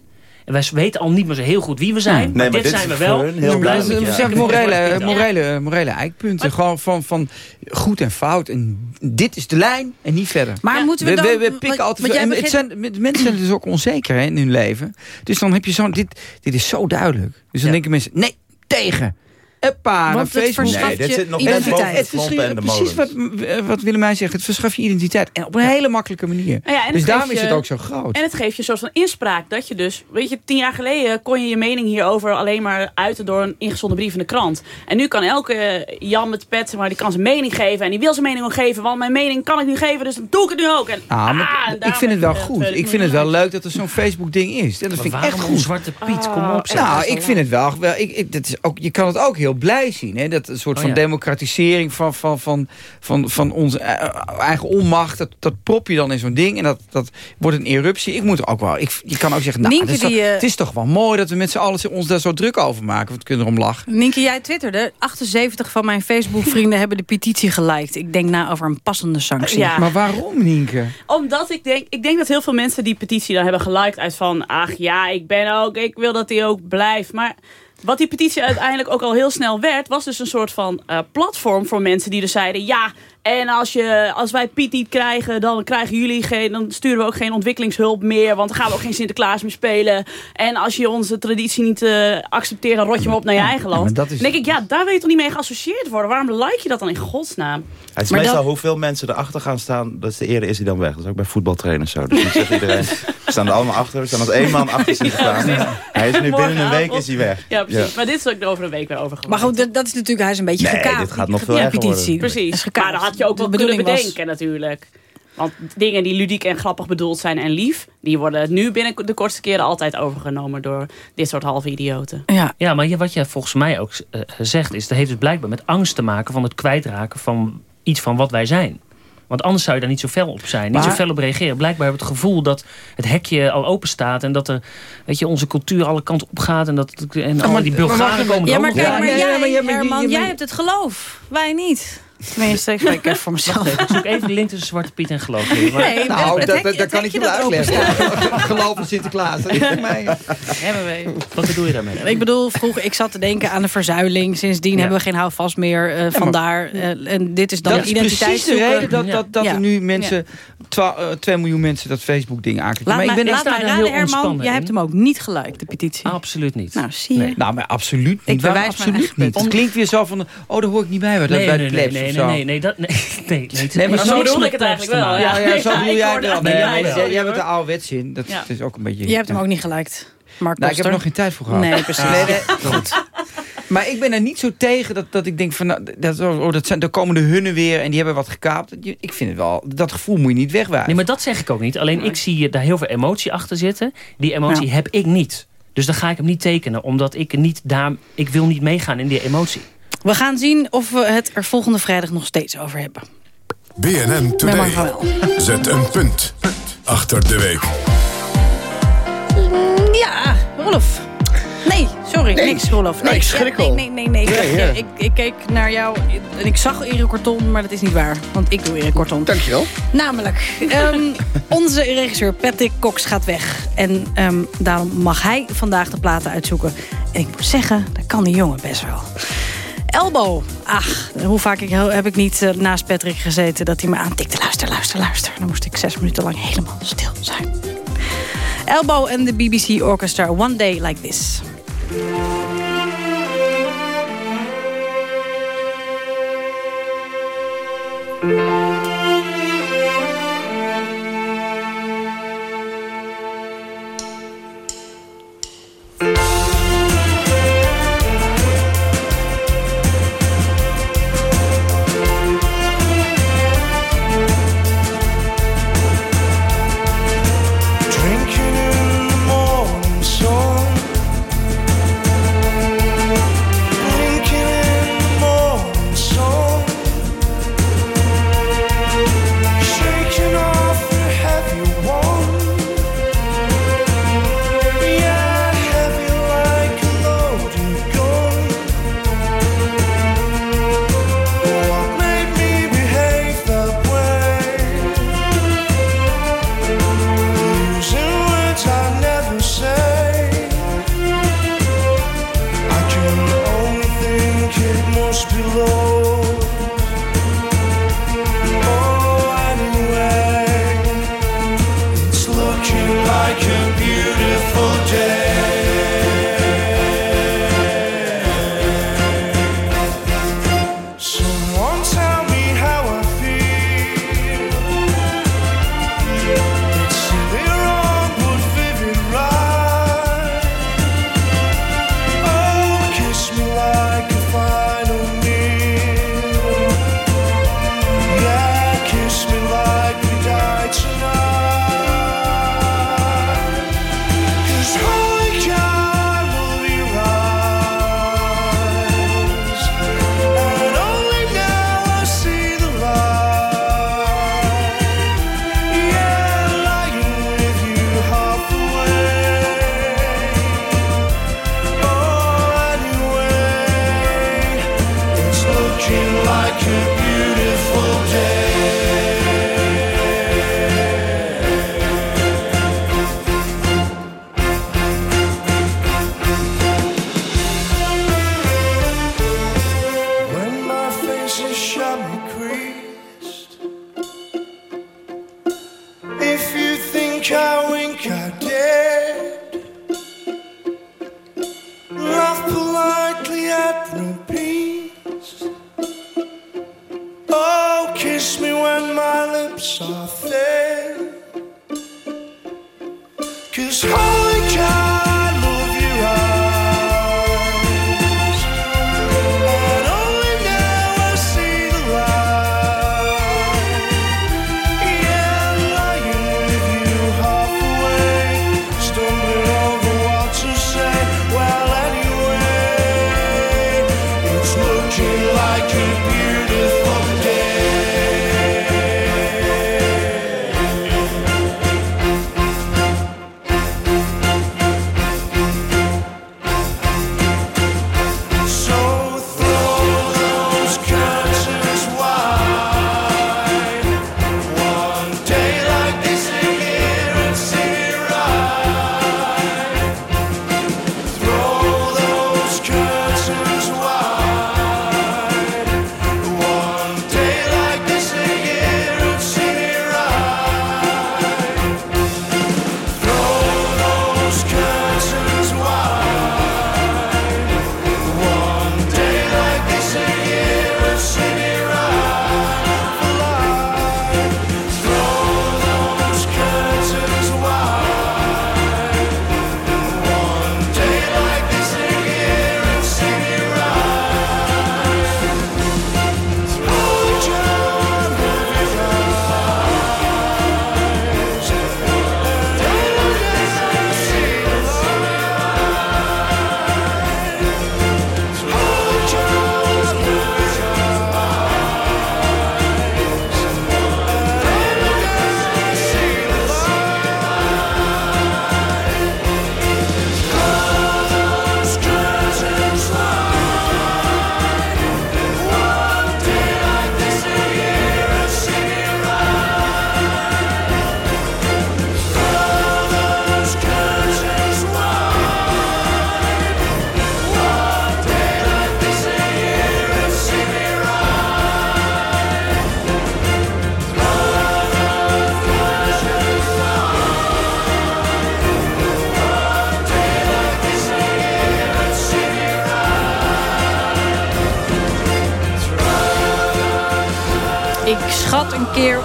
Speaker 12: En wij weten al niet meer zo heel goed wie we zijn.
Speaker 20: Nee,
Speaker 12: maar,
Speaker 20: maar
Speaker 12: dit,
Speaker 20: dit
Speaker 12: zijn we wel.
Speaker 20: heel
Speaker 12: Dus blij met je.
Speaker 20: Zeg, morele,
Speaker 12: Ja.
Speaker 20: morele, morele eikpunten. Gewoon van, van goed en fout. En dit is de lijn en niet verder.
Speaker 11: Maar moeten we
Speaker 20: we,
Speaker 11: dan-
Speaker 20: we, pikken altijd En het zijn, mensen zijn dus ook onzeker hè, in hun leven. Dus dan heb je zo'n... Dit, dit is zo duidelijk. Dus dan denken mensen... Nee, tegen. Eppa, naar
Speaker 11: Want het
Speaker 20: Facebook.
Speaker 11: verschaft Nee, dit je zit nog net identiteit. boven het
Speaker 34: en de
Speaker 20: Precies wat,
Speaker 34: molens.
Speaker 20: wat Willemijn zegt. Het verschaft je identiteit. En op een hele makkelijke manier.
Speaker 36: Nou ja, en
Speaker 20: dus daarom is het ook zo groot.
Speaker 36: En het geeft je een soort van inspraak. Dat je dus, weet je, tien jaar geleden kon je je mening hierover alleen maar uiten door een ingezonden brief in de krant. En nu kan elke Jan met pet, maar, die kan zijn mening geven. En die wil zijn mening ook geven, want mijn mening kan ik nu geven, dus dan doe ik het nu ook. En,
Speaker 20: Ah, maar
Speaker 36: ah, en
Speaker 20: ik vind het wel goed.
Speaker 36: eh,
Speaker 20: Ik vind het wel leuk dat er zo'n Facebook-ding is. Ja, dat
Speaker 12: Maar
Speaker 20: vind ik echt
Speaker 12: een
Speaker 20: goed.
Speaker 12: Zwarte Piet? Kom op. zeg.
Speaker 20: Nou, ik vind het wel. wel ik, ik, dat is ook, je kan het ook heel blij zien. Hè? Dat een soort
Speaker 12: Oh,
Speaker 20: van
Speaker 12: ja.
Speaker 20: democratisering van, van, van, van, van onze eh, eigen onmacht. Dat, dat prop je dan in zo'n ding. En dat, dat wordt een eruptie. Ik moet er ook wel. Ik, je kan ook zeggen, nou,
Speaker 11: Nienke
Speaker 20: het, is toch,
Speaker 11: die, eh,
Speaker 20: het is toch wel mooi dat we met z'n allen ons daar zo druk over maken. We kunnen erom lachen.
Speaker 11: Nienke, jij twitterde. 78 van mijn Facebook-vrienden hebben de petitie geliked. Ik denk na over een passende sanctie.
Speaker 36: Ja.
Speaker 20: Maar waarom, Nienke?
Speaker 36: Omdat ik denk, ik denk dat heel veel mensen die petitie dan hebben geliked uit van, ach ja, ik ben ook, ik wil dat die ook blijft. Maar wat die petitie uiteindelijk ook al heel snel werd, was dus een soort van eh, platform voor mensen die dus zeiden, ja, en als, je, als wij Piet niet krijgen, dan krijgen jullie geen, dan sturen we ook geen ontwikkelingshulp meer, want dan gaan we ook geen Sinterklaas meer spelen. En als je onze traditie niet eh, accepteert, dan rot je hem op naar je eigen land.
Speaker 20: dat is-
Speaker 36: Dan denk ik, ja, daar wil je toch niet mee geassocieerd worden. Waarom like je dat dan in godsnaam?
Speaker 34: Het is
Speaker 36: Maar
Speaker 34: meestal
Speaker 36: dat-
Speaker 34: hoeveel mensen erachter gaan staan, dat is de eerder is hij dan weg. Dat is ook bij voetbaltrainers zo. Dus dan zegt iedereen, we staan er allemaal achter. We staan als één man achter Sinterklaas. hij is nu binnen een week is hij weg.
Speaker 36: Ja, precies. Maar dit is ook over een week weer over
Speaker 11: Maar goed, dat, dat is natuurlijk, hij is een beetje
Speaker 34: Nee,
Speaker 11: gekaapt.
Speaker 34: dit gaat nog veel
Speaker 11: die
Speaker 34: erger worden.
Speaker 11: petitie.
Speaker 36: Precies. Maar dan had je ook
Speaker 11: De
Speaker 36: wel kunnen
Speaker 11: was-
Speaker 36: bedenken natuurlijk. Want dingen die ludiek en grappig bedoeld zijn en lief... die worden nu binnen de kortste keren altijd overgenomen... door dit soort halve idioten.
Speaker 11: Ja.
Speaker 12: Ja, maar wat je volgens mij ook eh, zegt is... dat heeft dus blijkbaar met angst te maken van het kwijtraken van iets van wat wij zijn. Want anders zou je daar niet zo fel op zijn. Niet
Speaker 20: Maar-
Speaker 12: zo fel op reageren. Blijkbaar hebben we het gevoel dat het hekje al open staat... en dat er, weet je, onze cultuur alle kanten op gaat... en, dat, en al
Speaker 20: maar-
Speaker 12: die Bulgaren komen
Speaker 11: Ja, maar kijk,
Speaker 12: bij.
Speaker 11: maar
Speaker 20: Ja,
Speaker 11: jij,
Speaker 20: maar jij- maar
Speaker 11: Herman,
Speaker 20: die-
Speaker 11: jij hebt het geloof. Wij niet. Tenminste, ik spreek even voor mezelf.
Speaker 12: Even, ik zoek even de link tussen Zwarte Piet en geloof. Maar-
Speaker 11: Nee,
Speaker 20: Nou, dat, dat, kan ik je wel uitleggen. Geloof in Sinterklaas. Dat is voor mij.
Speaker 11: Hebben we.
Speaker 12: Wat bedoel je daarmee?
Speaker 11: Ik bedoel, vroeger, ik zat te denken aan de verzuiling. Sindsdien hebben we geen houvast meer. eh, vandaar. eh, en dit is dan
Speaker 20: dat is
Speaker 11: identiteit
Speaker 20: precies de reden dat, dat, dat
Speaker 11: Ja.
Speaker 20: er nu mensen, twa- eh, 2 miljoen mensen dat Facebook-ding aanklikken.
Speaker 11: Laat
Speaker 20: maar ik
Speaker 11: mij,
Speaker 20: ben
Speaker 11: laat
Speaker 12: daar
Speaker 11: raden,
Speaker 12: heel
Speaker 11: Herman. Jij hebt hem ook niet gelijk, de petitie.
Speaker 12: Absoluut niet.
Speaker 11: Nou, zie je.
Speaker 12: Nee.
Speaker 20: Nou, maar absoluut niet.
Speaker 11: Ik bewijs
Speaker 20: absoluut niet. Het klinkt weer zo van, oh, daar hoor ik niet bij, bij de,
Speaker 12: Nee, nee, nee, nee, nee,
Speaker 20: zo.
Speaker 12: nee, nee, dat, nee, nee, nee,
Speaker 20: maar zo
Speaker 36: bedoel ik het eigenlijk wel.
Speaker 20: Ja, ja, zo bedoel jij het wel. jij, bent de ouderwets in. Dat
Speaker 36: Ja.
Speaker 20: is ook een beetje...
Speaker 11: Jij hebt hem
Speaker 20: ja.
Speaker 11: ook niet gelijk. Mark
Speaker 20: Nou, ik heb er nog geen tijd voor gehad.
Speaker 11: Nee, precies.
Speaker 20: Nee, nee, goed. Maar ik ben er niet zo tegen dat, dat ik denk van... Nou, dat, oh, dat zijn, daar komen de hunnen weer en die hebben wat gekaapt. Je- Ik vind het wel... Dat gevoel moet je niet wegwijzen.
Speaker 12: Nee, maar dat zeg ik ook niet. Alleen ik zie daar heel veel emotie achter zitten. Die emotie
Speaker 11: Ja.
Speaker 12: heb ik niet. Dus dan ga ik hem niet tekenen. Omdat ik niet daar... Ik wil niet meegaan in die emotie.
Speaker 11: We gaan zien of we het er volgende vrijdag nog steeds over hebben.
Speaker 35: BNN Today. Zet een punt achter de week.
Speaker 11: Mm, Ja, Rolf. Nee, sorry, niks Rolf.
Speaker 16: Nee,
Speaker 11: Nee,
Speaker 16: ik schrik
Speaker 11: ja,
Speaker 16: al.
Speaker 11: nee, nee, nee, nee.
Speaker 16: Nee,
Speaker 11: Ik-
Speaker 16: ja.
Speaker 11: ik, ik keek naar jou en ik zag Erik Korton, maar dat is niet waar. Want ik doe Erik Korton.
Speaker 16: Dankjewel.
Speaker 11: Namelijk, ehm, onze regisseur Patrick Cox gaat weg. En ehm, daarom mag hij vandaag de platen uitzoeken. En ik moet zeggen, dat kan die jongen best wel. Elbow. Ach, hoe vaak ik, heb ik niet eh, naast Patrick gezeten... dat hij me aantikte. Luister, luister, luister. Dan moest ik zes minuten lang helemaal stil zijn. Elbow en de BBC Orchestra. One Day Like This.
Speaker 14: It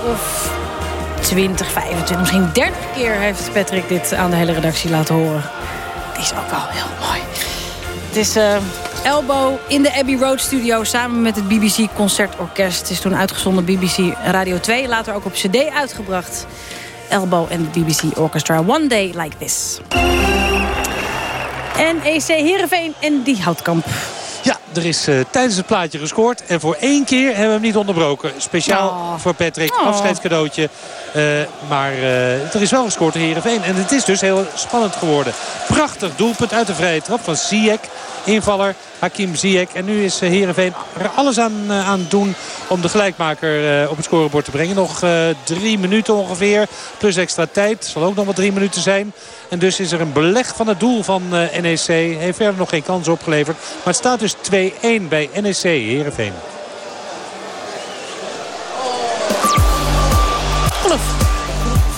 Speaker 11: of 20, 25, misschien 30 keer heeft Patrick dit aan de hele redactie laten horen. Het is ook wel heel mooi. Het is eh, Elbow in de Abbey Road Studio samen met het BBC Concertorkest. Het is toen uitgezonden BBC Radio 2, later ook op cd uitgebracht. Elbow en BBC Orchestra One Day Like This. NEC Heerenveen en die Houtkamp.
Speaker 15: Er is eh, tijdens het plaatje gescoord. En voor één keer hebben we hem niet onderbroken. Speciaal
Speaker 11: Oh.
Speaker 15: voor Patrick.
Speaker 11: Oh.
Speaker 15: Afscheidscadeautje. Eh, maar eh, er is wel gescoord door Heerenveen. En het is dus heel spannend geworden. Prachtig doelpunt uit de vrije trap van Ziyech. Invaller Hakim Ziyech. En nu is eh, Heerenveen er alles aan, eh, aan doen om de gelijkmaker eh, op het scorebord te brengen. Nog eh, drie minuten ongeveer. Plus extra tijd. Zal ook nog wel drie minuten zijn. En dus is er een beleg van het doel van eh, NEC. Heeft verder nog geen kans opgeleverd. Maar het staat dus 2-1 bij NEC Heerenveen.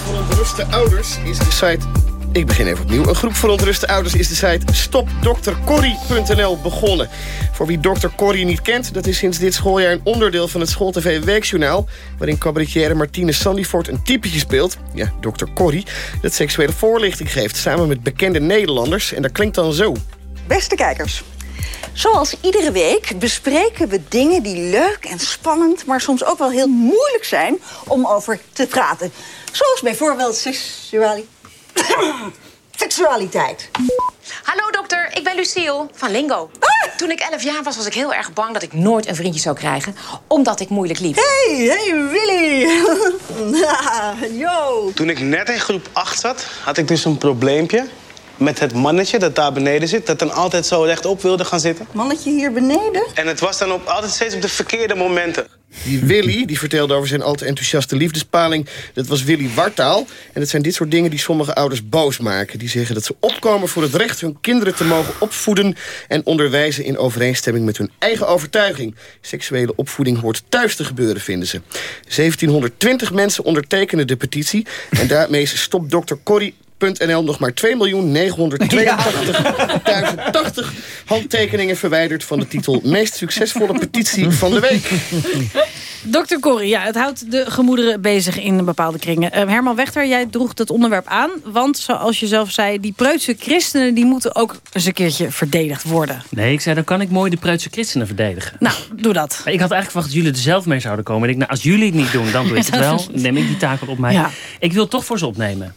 Speaker 16: Verontruste ouders is de site... Ik begin even opnieuw. Een groep verontruste ouders is de site stopdoktercorrie.nl begonnen. Voor wie Dr. Corrie niet kent, dat is sinds dit schooljaar een onderdeel van het Schooltv Weekjournaal... waarin cabaretière Martine Sandyfort een typetje speelt, ja, Dr. Corrie... dat seksuele voorlichting geeft samen met bekende Nederlanders. En dat klinkt dan zo.
Speaker 37: Beste kijkers, zoals iedere week bespreken we dingen die leuk en spannend... maar soms ook wel heel moeilijk zijn om over te praten. Zoals bijvoorbeeld seksuali- seksualiteit.
Speaker 32: Hallo dokter, ik ben Lucille van Lingo. Toen ik 11 jaar was, was ik heel erg bang dat ik nooit een vriendje zou krijgen, omdat ik moeilijk liep.
Speaker 37: Hey, hey Willy! Yo!
Speaker 38: Toen ik net in groep 8 zat, had ik dus een probleempje met het mannetje dat daar beneden zit. Dat dan altijd zo rechtop wilde gaan zitten.
Speaker 37: Mannetje hier beneden?
Speaker 38: En het was dan op, altijd steeds op de verkeerde momenten.
Speaker 16: Die Willy, die vertelde over zijn al te enthousiaste liefdespaling. Dat was Willy Wartaal. En het zijn dit soort dingen die sommige ouders boos maken. Die zeggen dat ze opkomen voor het recht hun kinderen te mogen opvoeden... en onderwijzen in overeenstemming met hun eigen overtuiging. Seksuele opvoeding hoort thuis te gebeuren, vinden ze. 1720 mensen ondertekenen de petitie. En daarmee is Stop Dr. Corrie NL nog maar 2.982.080 handtekeningen verwijderd van de titel meest succesvolle petitie van de week.
Speaker 11: Dr. Corrie, ja, het houdt de gemoederen bezig in bepaalde kringen. Eh, Herman Wechter, jij droeg het onderwerp aan. Want zoals je zelf zei, die preutse christenen... die moeten ook eens een keertje verdedigd worden.
Speaker 12: Nee, ik zei, dan kan ik mooi de Preutse christenen verdedigen.
Speaker 11: Nou, doe dat.
Speaker 12: Maar ik had eigenlijk verwacht dat jullie er zelf mee zouden komen. En ik, nou, als jullie het niet doen, dan doe ik het wel. Neem ik die taak op mij.
Speaker 11: Ja.
Speaker 12: Ik wil toch voor ze opnemen.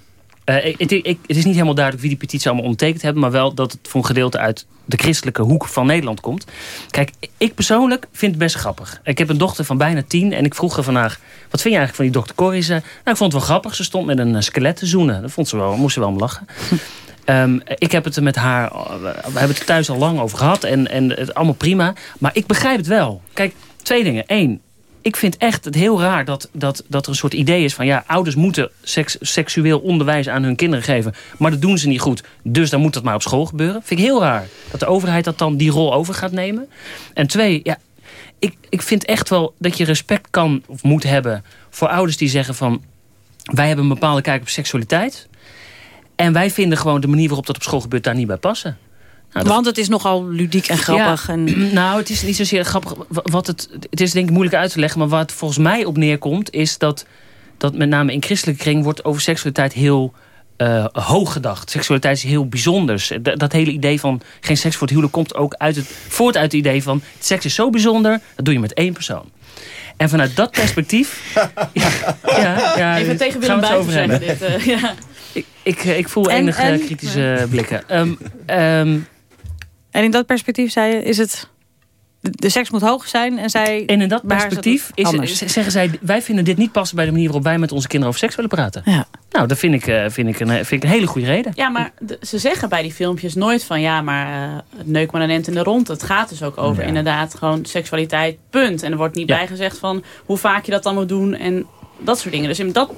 Speaker 12: Eh, het, ik, het is niet helemaal duidelijk wie die petitie allemaal ondertekend hebben... maar wel dat het voor een gedeelte uit de christelijke hoek van Nederland komt. Kijk, ik persoonlijk vind het best grappig. Ik heb een dochter van bijna tien en ik vroeg haar vandaag... wat vind je eigenlijk van die dokter Corrie? Ze, nou, ik vond het wel grappig. Ze stond met een eh, skelet te zoenen. Dat vond ze wel, moest ze wel om lachen. Ehm, ik heb het er met haar, we hebben het er thuis al lang over gehad en, en het allemaal prima. Maar ik begrijp het wel. Kijk, twee dingen. Eén, ik vind echt het heel raar dat, dat, dat er een soort idee is van... ja, ouders moeten seks, seksueel onderwijs aan hun kinderen geven... maar dat doen ze niet goed, dus dan moet dat maar op school gebeuren. Vind ik heel raar dat de overheid dat dan die rol over gaat nemen. En twee, ja, ik, ik vind echt wel dat je respect kan of moet hebben... voor ouders die zeggen van... wij hebben een bepaalde kijk op seksualiteit... en wij vinden gewoon de manier waarop dat op school gebeurt... daar niet bij passen. Nou,
Speaker 11: Want het is nogal ludiek en grappig.
Speaker 12: ja,
Speaker 11: En...
Speaker 12: Nou, het is niet zozeer grappig. Wa- Wat het, het is denk ik moeilijk uit te leggen. Maar wat het volgens mij op neerkomt... is dat, dat met name in christelijke kring... wordt over seksualiteit heel eh, hoog gedacht. Seksualiteit is heel bijzonders. Dat, dat hele idee van geen seks voor het huwelijk... komt ook uit het, voort uit het idee van... seks is zo bijzonder, dat doe je met één persoon. En vanuit dat perspectief... ja, ja, ja,
Speaker 36: Even tegen
Speaker 12: gaan
Speaker 36: Willem
Speaker 12: we het over
Speaker 36: Buiten
Speaker 12: hebben.
Speaker 36: zeggen. Dit, eh, ja.
Speaker 12: Ik, ik, eh, ik voel
Speaker 11: En-
Speaker 12: enige
Speaker 11: en-
Speaker 12: kritische blikken. Ehm, ehm,
Speaker 11: En in dat perspectief zei je, is het... De de seks moet hoog zijn en zij...
Speaker 12: En in dat
Speaker 11: bij is
Speaker 12: perspectief
Speaker 11: het
Speaker 12: is, zeggen zij... wij vinden dit niet passen bij de manier waarop wij met onze kinderen over seks willen praten.
Speaker 11: Ja.
Speaker 12: Nou, dat vind ik, eh, vind, ik een, vind ik een hele goede reden.
Speaker 36: Ja, maar de- ze zeggen bij die filmpjes nooit van... ja, maar eh, neuk maar een end in de rond. Het gaat dus ook over
Speaker 12: Ja.
Speaker 36: inderdaad gewoon seksualiteit, punt. En er wordt niet
Speaker 12: Ja.
Speaker 36: bijgezegd van hoe vaak je dat dan moet doen... en dat soort dingen. Dus in dat,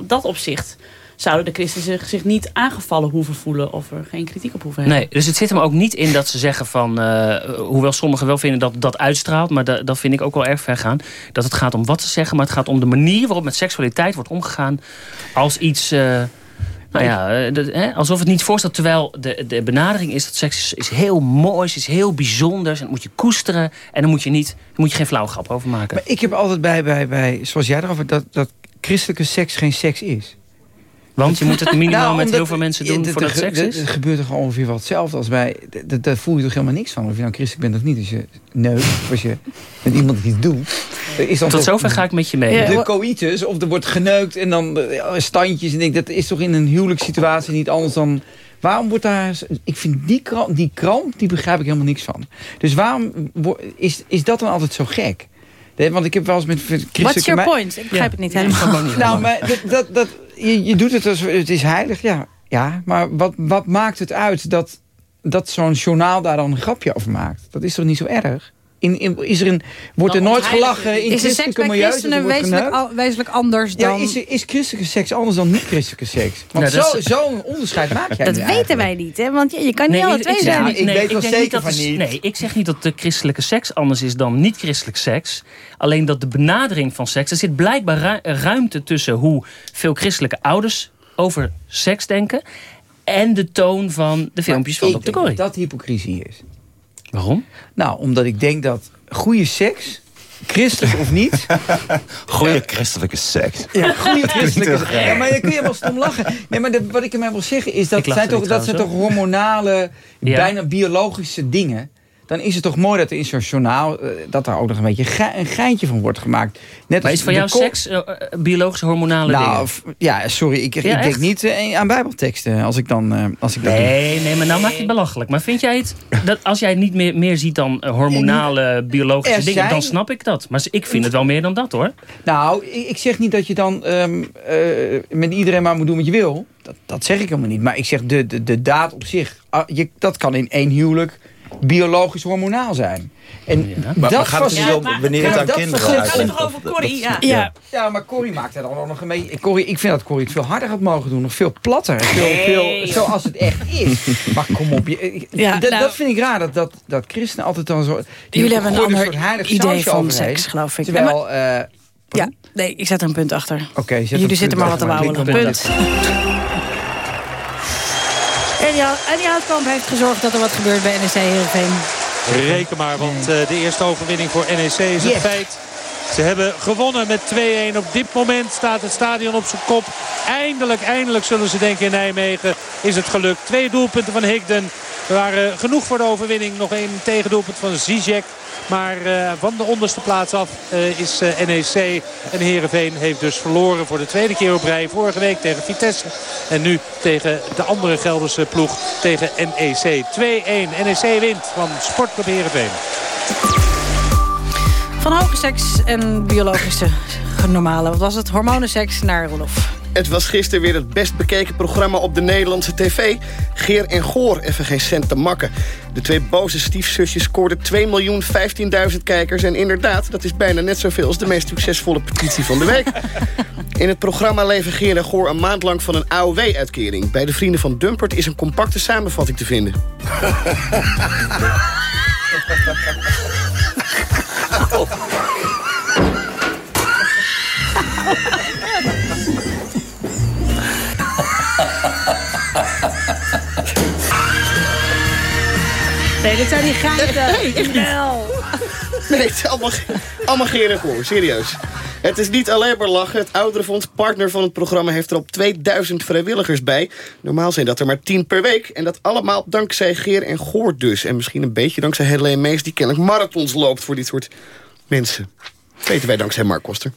Speaker 36: dat opzicht zouden de christenen zich, zich niet aangevallen hoeven voelen... of er geen kritiek op hoeven hebben.
Speaker 12: Nee, dus het zit hem ook niet in dat ze zeggen van... eh, hoewel sommigen wel vinden dat dat uitstraalt... maar da- dat vind ik ook wel erg ver gaan. Dat het gaat om wat ze zeggen... maar het gaat om de manier waarop met seksualiteit wordt omgegaan... als iets... eh, Nou ja, eh, hè, alsof het niet voorstelt. Terwijl de, de benadering is dat seks is, is heel moois, is heel bijzonders. En dat moet je koesteren. En dan moet je, niet, dan moet je geen flauwe grap over maken.
Speaker 20: Maar ik heb altijd bij, bij, bij zoals jij erover, dat, dat christelijke seks geen seks is.
Speaker 12: Want je moet het minimaal
Speaker 20: Nou,
Speaker 12: met heel veel mensen doen voordat
Speaker 20: er-
Speaker 12: het seks
Speaker 20: er-
Speaker 12: is.
Speaker 20: Er gebeurt toch ongeveer wel hetzelfde als bij... Daar voel je toch helemaal niks van. Of je nou christelijk bent of niet. Als je neukt, of als je met iemand iets doet. er Is dan
Speaker 12: Tot zover ga ik met je mee.
Speaker 20: De coïtus, of er wordt geneukt en dan eh, standjes. En ik, dat is toch in een huwelijkssituatie niet anders dan... Waarom wordt daar... Ik vind die kramp, die, kramp, die begrijp ik helemaal niks van. Dus waarom is, is dat dan altijd zo gek? Nee, Want ik heb wel eens met christelijke...
Speaker 11: What's your point? Ik begrijp het niet helemaal.
Speaker 20: nou, maar dat, dat, dat, je, je doet het als het is heilig, ja. ja maar wat, wat maakt het uit dat, dat zo'n journaal daar dan een grapje over maakt? Dat is toch niet zo erg? In, in, is er een, wordt er nooit gelachen in
Speaker 11: Is de seks
Speaker 20: christelijke
Speaker 11: bij christenen
Speaker 20: wordt
Speaker 11: wezenlijk,
Speaker 20: geneukt?
Speaker 11: al- wezenlijk anders
Speaker 20: Ja,
Speaker 11: dan...
Speaker 20: is, er- is christelijke seks anders dan niet-christelijke seks? Want
Speaker 12: Nou,
Speaker 20: zo-
Speaker 12: is-
Speaker 20: zo'n onderscheid maak jij
Speaker 11: dat weten
Speaker 20: eigenlijk.
Speaker 11: wij niet, hè? Want je, je kan niet alle
Speaker 12: ik-
Speaker 11: twee
Speaker 12: ik
Speaker 11: zijn.
Speaker 12: niet-
Speaker 20: Ik
Speaker 12: nee,
Speaker 20: weet wel
Speaker 12: denk
Speaker 20: zeker
Speaker 12: dat
Speaker 20: van niet.
Speaker 12: Nee, ik zeg niet dat de christelijke seks anders is dan niet-christelijk seks. Alleen dat de benadering van seks... Er zit blijkbaar ru- ruimte tussen hoe veel christelijke ouders over seks denken... en de toon van de filmpjes van
Speaker 20: Ik
Speaker 12: Dr.
Speaker 20: dat dat hypocrisie is.
Speaker 12: Waarom?
Speaker 20: Nou, omdat ik denk dat goede seks, christelijk of niet...
Speaker 34: Goede christelijke seks.
Speaker 20: Ja, goede christelijke seks. Ja, maar je kun je wel stom lachen. Nee, maar dat- wat ik ermee wil zeggen is... dat zijn toch, dat zijn toch hormonale,
Speaker 12: Ja.
Speaker 20: bijna biologische dingen... dan is het toch mooi dat er in zo'n journaal... eh, dat er ook nog een beetje ge- een geintje van wordt gemaakt. Net
Speaker 12: Maar
Speaker 20: als
Speaker 12: is
Speaker 20: de
Speaker 12: jou seks eh, biologische hormonale
Speaker 20: Nou,
Speaker 12: dingen?
Speaker 20: ja, sorry, ik, ik denk niet aan bijbelteksten als ik dan... als ik dat doe.
Speaker 12: Nee, nee, maar nou maak je het belachelijk. Maar vind jij het, dat als jij het niet meer, meer ziet dan hormonale, biologische
Speaker 20: Er
Speaker 12: dingen, dan snap ik dat. Maar ik vind het wel meer dan dat hoor.
Speaker 20: Nou, ik, zeg niet dat je dan ehm, eh, met iedereen maar moet doen wat je wil. Dat, dat zeg ik helemaal niet. Maar ik zeg de, de, de daad op zich. ah, je, dat kan in één huwelijk biologisch hormonaal zijn. En
Speaker 34: Maar-
Speaker 20: dat
Speaker 34: maar gaat het niet om wanneer het aan
Speaker 20: dat
Speaker 34: kinderen uitkomt?
Speaker 36: Het gaat toch over Corrie, ja.
Speaker 20: Ja. ja, maar Corrie maakt er dan nog een beetje... Corrie, ik vind dat Corrie het veel harder had mogen doen. Nog veel platter. Veel,
Speaker 36: Nee.
Speaker 20: veel, zoals het echt is. maar kom op. Je,
Speaker 11: Ja,
Speaker 20: dat,
Speaker 11: nou-
Speaker 20: dat vind ik raar. Dat, dat, dat christenen altijd dan zo... die
Speaker 11: Jullie hebben een ander idee van
Speaker 20: overheen.
Speaker 11: seks, geloof ik.
Speaker 20: Terwijl... eh,
Speaker 11: Ja, nee, ik zet er een punt achter.
Speaker 20: Oké, zet
Speaker 11: Jullie zitten
Speaker 20: punt
Speaker 11: maar wat te wauwelen.
Speaker 20: ik
Speaker 11: Punt. Eddie Eddie Houtkamp heeft gezorgd dat er wat gebeurt bij NEC Heerenveen.
Speaker 15: Reken maar, want eh, de eerste overwinning voor NEC is een
Speaker 11: Yes.
Speaker 15: feit. Ze hebben gewonnen met 2-1. Op dit moment staat het stadion op zijn kop. Eindelijk, eindelijk zullen ze denken in Nijmegen is het gelukt. Twee doelpunten van Higden. Er waren genoeg voor de overwinning. Nog één tegendoelpunt van Zizek. Maar eh, van de onderste plaats af eh, is eh, NEC. En Heerenveen heeft dus verloren voor de tweede keer op rij. Vorige week tegen Vitesse. En nu tegen de andere Gelderse ploeg tegen NEC. 2-1. NEC wint van Sportclub Heerenveen.
Speaker 11: Van hoge seks en biologische normale, wat was het? Hormonenseks naar Rolof.
Speaker 16: Het was gisteren weer het best bekeken programma op de Nederlandse tv. Geer en Goor, even geen cent te makken. De twee boze stiefzusjes scoorden 2.015.000 kijkers. En inderdaad, dat is bijna net zoveel als de meest succesvolle petitie van de week. In het programma leven Geer en Goor een maand lang van een AOW-uitkering. Bij de vrienden van Dumpert is een compacte samenvatting te vinden.
Speaker 11: Nee, dit zijn die geiten.
Speaker 16: Nee, echt niet. Nee, het is allemaal, allemaal Geer en Goor, serieus. Het is niet alleen maar lachen. Het Ouderenfonds, partner van het programma, heeft er op 2000 vrijwilligers bij. Normaal zijn dat er maar 10 per week. En dat allemaal dankzij Geer en Goor dus. En misschien een beetje dankzij Helene Mees, die kennelijk marathons loopt voor dit soort mensen. Weten wij dankzij Mark Koster.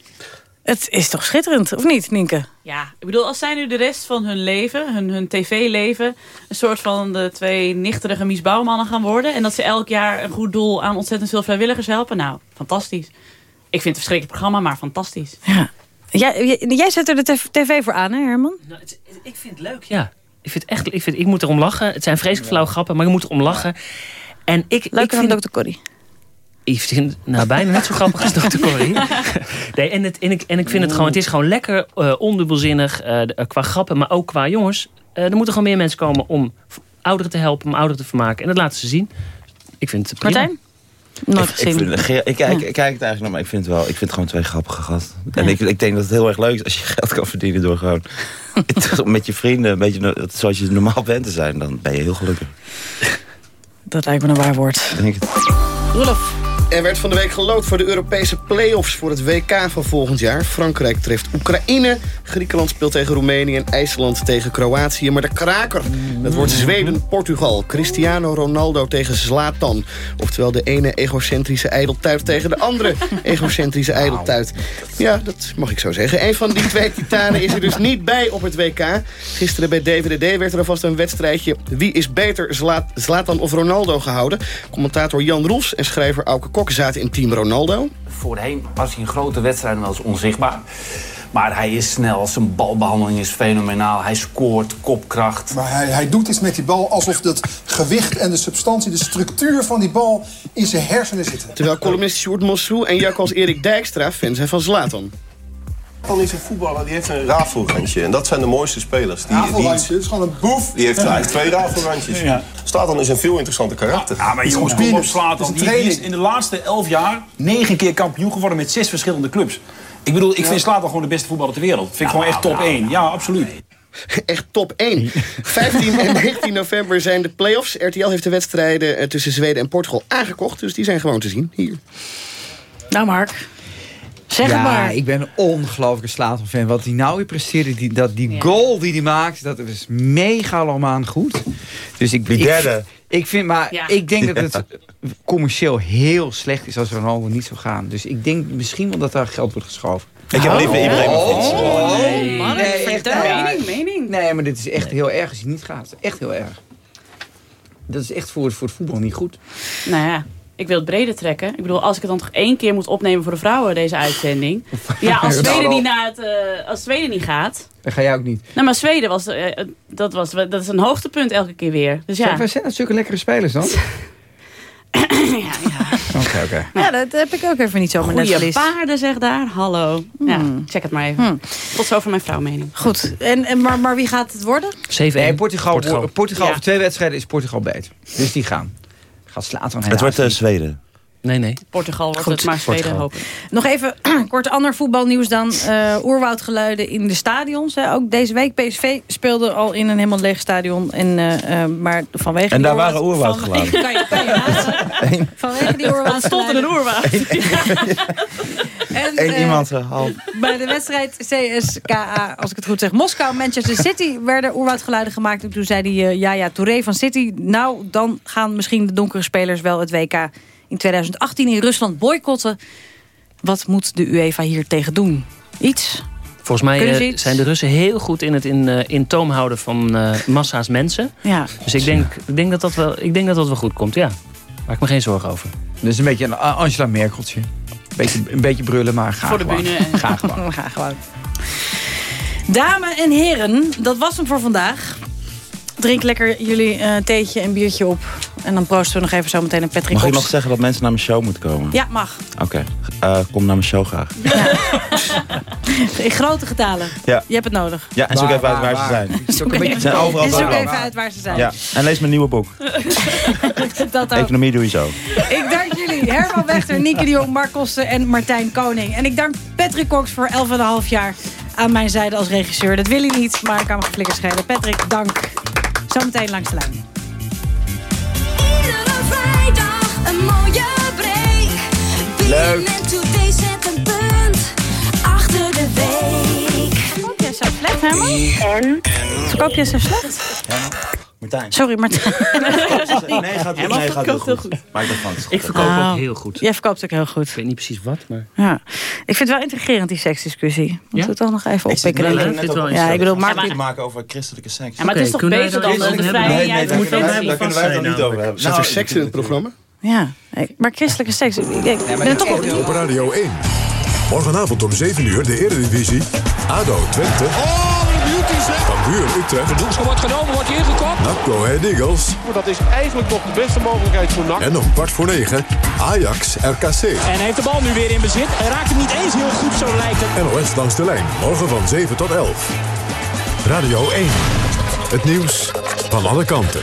Speaker 11: Het is toch schitterend, of niet, Nienke?
Speaker 36: Ja, ik bedoel, als zij nu de rest van hun leven, hun, hun tv-leven... een soort van de twee nichterige Mies Bouwmannen gaan worden... en dat ze elk jaar een goed doel aan ontzettend veel vrijwilligers helpen... nou, fantastisch. Ik vind het een verschrikkelijk programma, maar fantastisch.
Speaker 11: Ja. Jij, jij, zet er de tv voor aan, hè Herman?
Speaker 12: Nou, het- ik vind het leuk, ja. Ik, vind het echt, ik, vind, ik moet erom lachen. Het zijn vreselijk flauwe grappen, maar je moet erom lachen. En ik,
Speaker 11: Leuker
Speaker 12: ik
Speaker 11: dan
Speaker 12: vind,
Speaker 11: Dr. Corrie.
Speaker 12: Ik vind het nou, bijna net zo grappig als Dr. Corrie. Nee, en, het, en, ik, en ik vind het gewoon... Het is gewoon lekker eh, ondubbelzinnig eh, eh, qua grappen, maar ook qua jongens. Eh, er moeten gewoon meer mensen komen om ouderen te helpen, om ouderen te vermaken. En dat laten ze zien. Ik vind het prima.
Speaker 11: Martijn? Nooit
Speaker 34: Ik,
Speaker 11: gezien.
Speaker 34: vind, ik, kijk, ik kijk het eigenlijk nog, maar ik vind het wel. Ik vind het gewoon twee grappige gasten. En ik, ik denk dat het heel erg leuk is als je geld kan verdienen door gewoon met je vrienden, een beetje zoals je normaal bent te zijn, dan ben je heel gelukkig.
Speaker 11: Dat lijkt me een waar woord.
Speaker 34: Denk het.
Speaker 11: Roelof.
Speaker 16: Er werd van de week geloot voor de Europese play-offs voor het WK van volgend jaar. Frankrijk treft Oekraïne, Griekenland speelt tegen Roemenië... en IJsland tegen Kroatië. Maar de kraker, dat wordt Zweden-Portugal. Cristiano Ronaldo tegen Zlatan. Oftewel de ene egocentrische ijdeltuit tegen de andere egocentrische ijdeltuit. Ja, dat mag ik zo zeggen. Een van die twee titanen is er dus niet bij op het WK. Gisteren bij DVDD werd er alvast een wedstrijdje... Wie is beter, Zla- Zlatan of Ronaldo gehouden? Commentator Jan Roels en schrijver Auke Kok zaten in team Ronaldo.
Speaker 39: Voorheen was hij in grote wedstrijden wel eens onzichtbaar. Maar hij is snel, zijn balbehandeling is fenomenaal. Hij scoort, kopkracht.
Speaker 40: Maar hij, hij doet iets met die bal alsof het gewicht en de substantie, de structuur van die bal in zijn hersenen zitten.
Speaker 16: Terwijl columnist Sjoerd Mossou en jakkals Erik Dijkstra fan zijn van Zlatan.
Speaker 41: Zlatan is een voetballer, die heeft een rafelrandje. En dat zijn de mooiste spelers. Die,
Speaker 40: Rafelrandje, het is gewoon een boef.
Speaker 41: Die heeft eigenlijk twee rafelrandjes.
Speaker 39: Ja.
Speaker 41: Zlatan is een veel interessanter karakter.
Speaker 39: Ja, maar jongens, kom op Slatan. Die, die is in de laatste elf jaar negen keer kampioen geworden met zes verschillende clubs. Ik bedoel, ik vind Slatan gewoon de beste voetballer ter wereld. Vind ik gewoon echt top 1. Ja, absoluut.
Speaker 16: Echt top 1. 15 en 19 november zijn de play-offs. RTL heeft de wedstrijden eh, tussen Zweden en Portugal aangekocht. Dus die zijn gewoon te zien hier.
Speaker 11: Nou, Mark. Zeg
Speaker 20: ja,
Speaker 11: maar.
Speaker 20: ik ben een ongelooflijke Slatan-fan. Wat hij nou weer presteerde, die, dat, die goal die hij maakt, dat is megalomaan goed. Dus ik,
Speaker 34: Die
Speaker 20: ik,
Speaker 34: derde.
Speaker 20: ik vind, maar
Speaker 11: Ja.
Speaker 20: ik denk dat het commercieel heel slecht is als Ronaldo niet zou gaan. Dus ik denk misschien wel dat daar geld wordt geschoven.
Speaker 34: Ik heb liever Ibrahimovic.
Speaker 11: Oh,
Speaker 20: nee,
Speaker 11: man,
Speaker 20: nee, echt, nou
Speaker 11: Mening, mening.
Speaker 20: Nee, maar dit is echt heel erg als hij niet gaat. Echt heel erg. Dat is echt voor, voor het voetbal niet goed.
Speaker 36: Nou ja, ik wil het breder trekken. Ik bedoel, als ik het dan toch één keer moet opnemen voor de vrouwen, deze uitzending. Ja, als Zweden niet, naar het, eh, als Zweden niet gaat.
Speaker 20: Dat ga jij ook niet.
Speaker 36: Nou, maar Zweden was, eh, dat was, dat is een hoogtepunt elke keer weer. Dus ja.
Speaker 20: Zijn, zijn zulke lekkere spelers dan? Oké, oké.
Speaker 11: Ja, dat heb ik ook even niet zomaar net
Speaker 36: Goeie paarden, zeg daar. Hallo. Ja, check het maar even. Tot zover mijn vrouwmening.
Speaker 11: Goed, en, en, maar, maar wie gaat het worden?
Speaker 12: 7-1.
Speaker 20: Nee, Portugal,
Speaker 12: Portugal.
Speaker 20: Portugal.
Speaker 36: Ja.
Speaker 20: over twee wedstrijden is Portugal beter. Dus die gaan. Gaat
Speaker 34: Het wordt uh, Zweden.
Speaker 12: Nee, nee.
Speaker 36: Portugal wordt
Speaker 11: Goed,
Speaker 36: het, maar Zweden hoop ik.
Speaker 11: Nog even kort ander voetbalnieuws dan. eh oerwoudgeluiden in de stadions. Hè. Ook deze week PSV speelde al in een helemaal leeg stadion. En, eh, eh, maar vanwege
Speaker 34: En daar waren
Speaker 11: oerwoud-
Speaker 34: oerwoudgeluiden.
Speaker 11: Kan je, kan je naast- Vanwege die
Speaker 36: Het stond in een oerwoud.
Speaker 11: En,
Speaker 34: Eén iemand uh, half.
Speaker 11: Bij de wedstrijd CSKA, als ik het goed zeg, Moskou, Manchester City... werden oerwoudgeluiden gemaakt. En toen zei die uh, Yaya Touré van City... nou, dan gaan misschien de donkere spelers wel het WK in 2018 in Rusland boycotten. Wat moet de UEFA hier tegen doen? Iets?
Speaker 12: Volgens mij eh, zijn de Russen heel goed in het in, eh, in toom houden van eh, massa's mensen.
Speaker 11: Ja.
Speaker 12: Dus ik denk, ik, denk dat dat wel, ik denk dat dat wel goed komt, ja. Maak me geen zorgen over.
Speaker 20: Dus een beetje een Angela Merkeltje. Beetje, een beetje brullen, maar ga
Speaker 36: Voor de bühne en-
Speaker 20: Ga gewoon.
Speaker 11: Ga gewoon. Dames en heren, dat was hem voor vandaag. Drink lekker jullie eh, theetje en biertje op. En dan proosten we nog even zo meteen een Patrick
Speaker 34: Mag ik nog zeggen dat mensen naar mijn show moeten komen?
Speaker 11: Ja, mag.
Speaker 34: Oké, uh, kom naar mijn show graag.
Speaker 11: In grote getalen.
Speaker 34: Ja.
Speaker 11: Je hebt het nodig.
Speaker 34: Ja, en zoek even uit waar, ze zijn.
Speaker 20: Zoek een beetje-
Speaker 34: Ze zijn overal
Speaker 11: zoek even uit waar ze zijn.
Speaker 34: Ja, en lees mijn nieuwe boek.
Speaker 11: dat ook.
Speaker 34: Economie doe je zo.
Speaker 11: Ik dank jullie. Herman Wechter, Nieke de Jong, Mark Kosten en Martijn Koning. En ik dank Patrick Cox voor 11,5 jaar aan mijn zijde als regisseur. Dat wil hij niet, maar ik kan me geflikker schelen. Patrick, dank. Zometeen langs de lijn.
Speaker 42: Iedere vrijdag een mooie break.
Speaker 20: Leuk.
Speaker 11: Zo slecht, Herman? En? Verkoop jij zo slecht?
Speaker 34: Martijn.
Speaker 11: Sorry, Martijn.
Speaker 34: Nee, gaat nee, gaat
Speaker 36: verkoopt
Speaker 34: heel goed. Maar ik is
Speaker 12: Ik verkoop
Speaker 11: Oh.
Speaker 12: ook heel goed.
Speaker 11: Jij verkoopt ook heel goed.
Speaker 12: Ik weet niet precies wat, maar...
Speaker 11: Ja. Ik vind het wel intrigerend, die seksdiscussie. Moeten we het toch nog even
Speaker 34: Ik zit
Speaker 11: oppikken? ik?
Speaker 12: Vind het wel
Speaker 11: Ja, ik bedoel,
Speaker 34: maar
Speaker 11: Mark...
Speaker 34: te maken over christelijke seks.
Speaker 36: Ja, maar het is toch beter dan de
Speaker 34: nee, daar kunnen wij- het nog niet over hebben.
Speaker 16: Zit er
Speaker 34: Nou,
Speaker 16: seks in het programma?
Speaker 11: Ja, maar christelijke seks... Ik, ik ben toch op...
Speaker 35: Op Radio 1. Morgenavond om 7 uur de Eredivisie. ADO Twente.
Speaker 31: Oh, wat een beauty zeg.
Speaker 35: Cambuur Utrecht.
Speaker 31: De doelschop wordt genomen, wordt hier ingekopt.
Speaker 35: NAC Go Ahead Eagles.
Speaker 31: Dat is eigenlijk nog de beste mogelijkheid voor NAC.
Speaker 35: En om kwart voor 9 Ajax RKC.
Speaker 43: En heeft de bal nu weer in bezit. Hij raakt hem niet eens heel goed, zo lijkt het.
Speaker 35: NOS langs de lijn. Morgen van 7 tot 11. Radio 1. Het nieuws van alle kanten.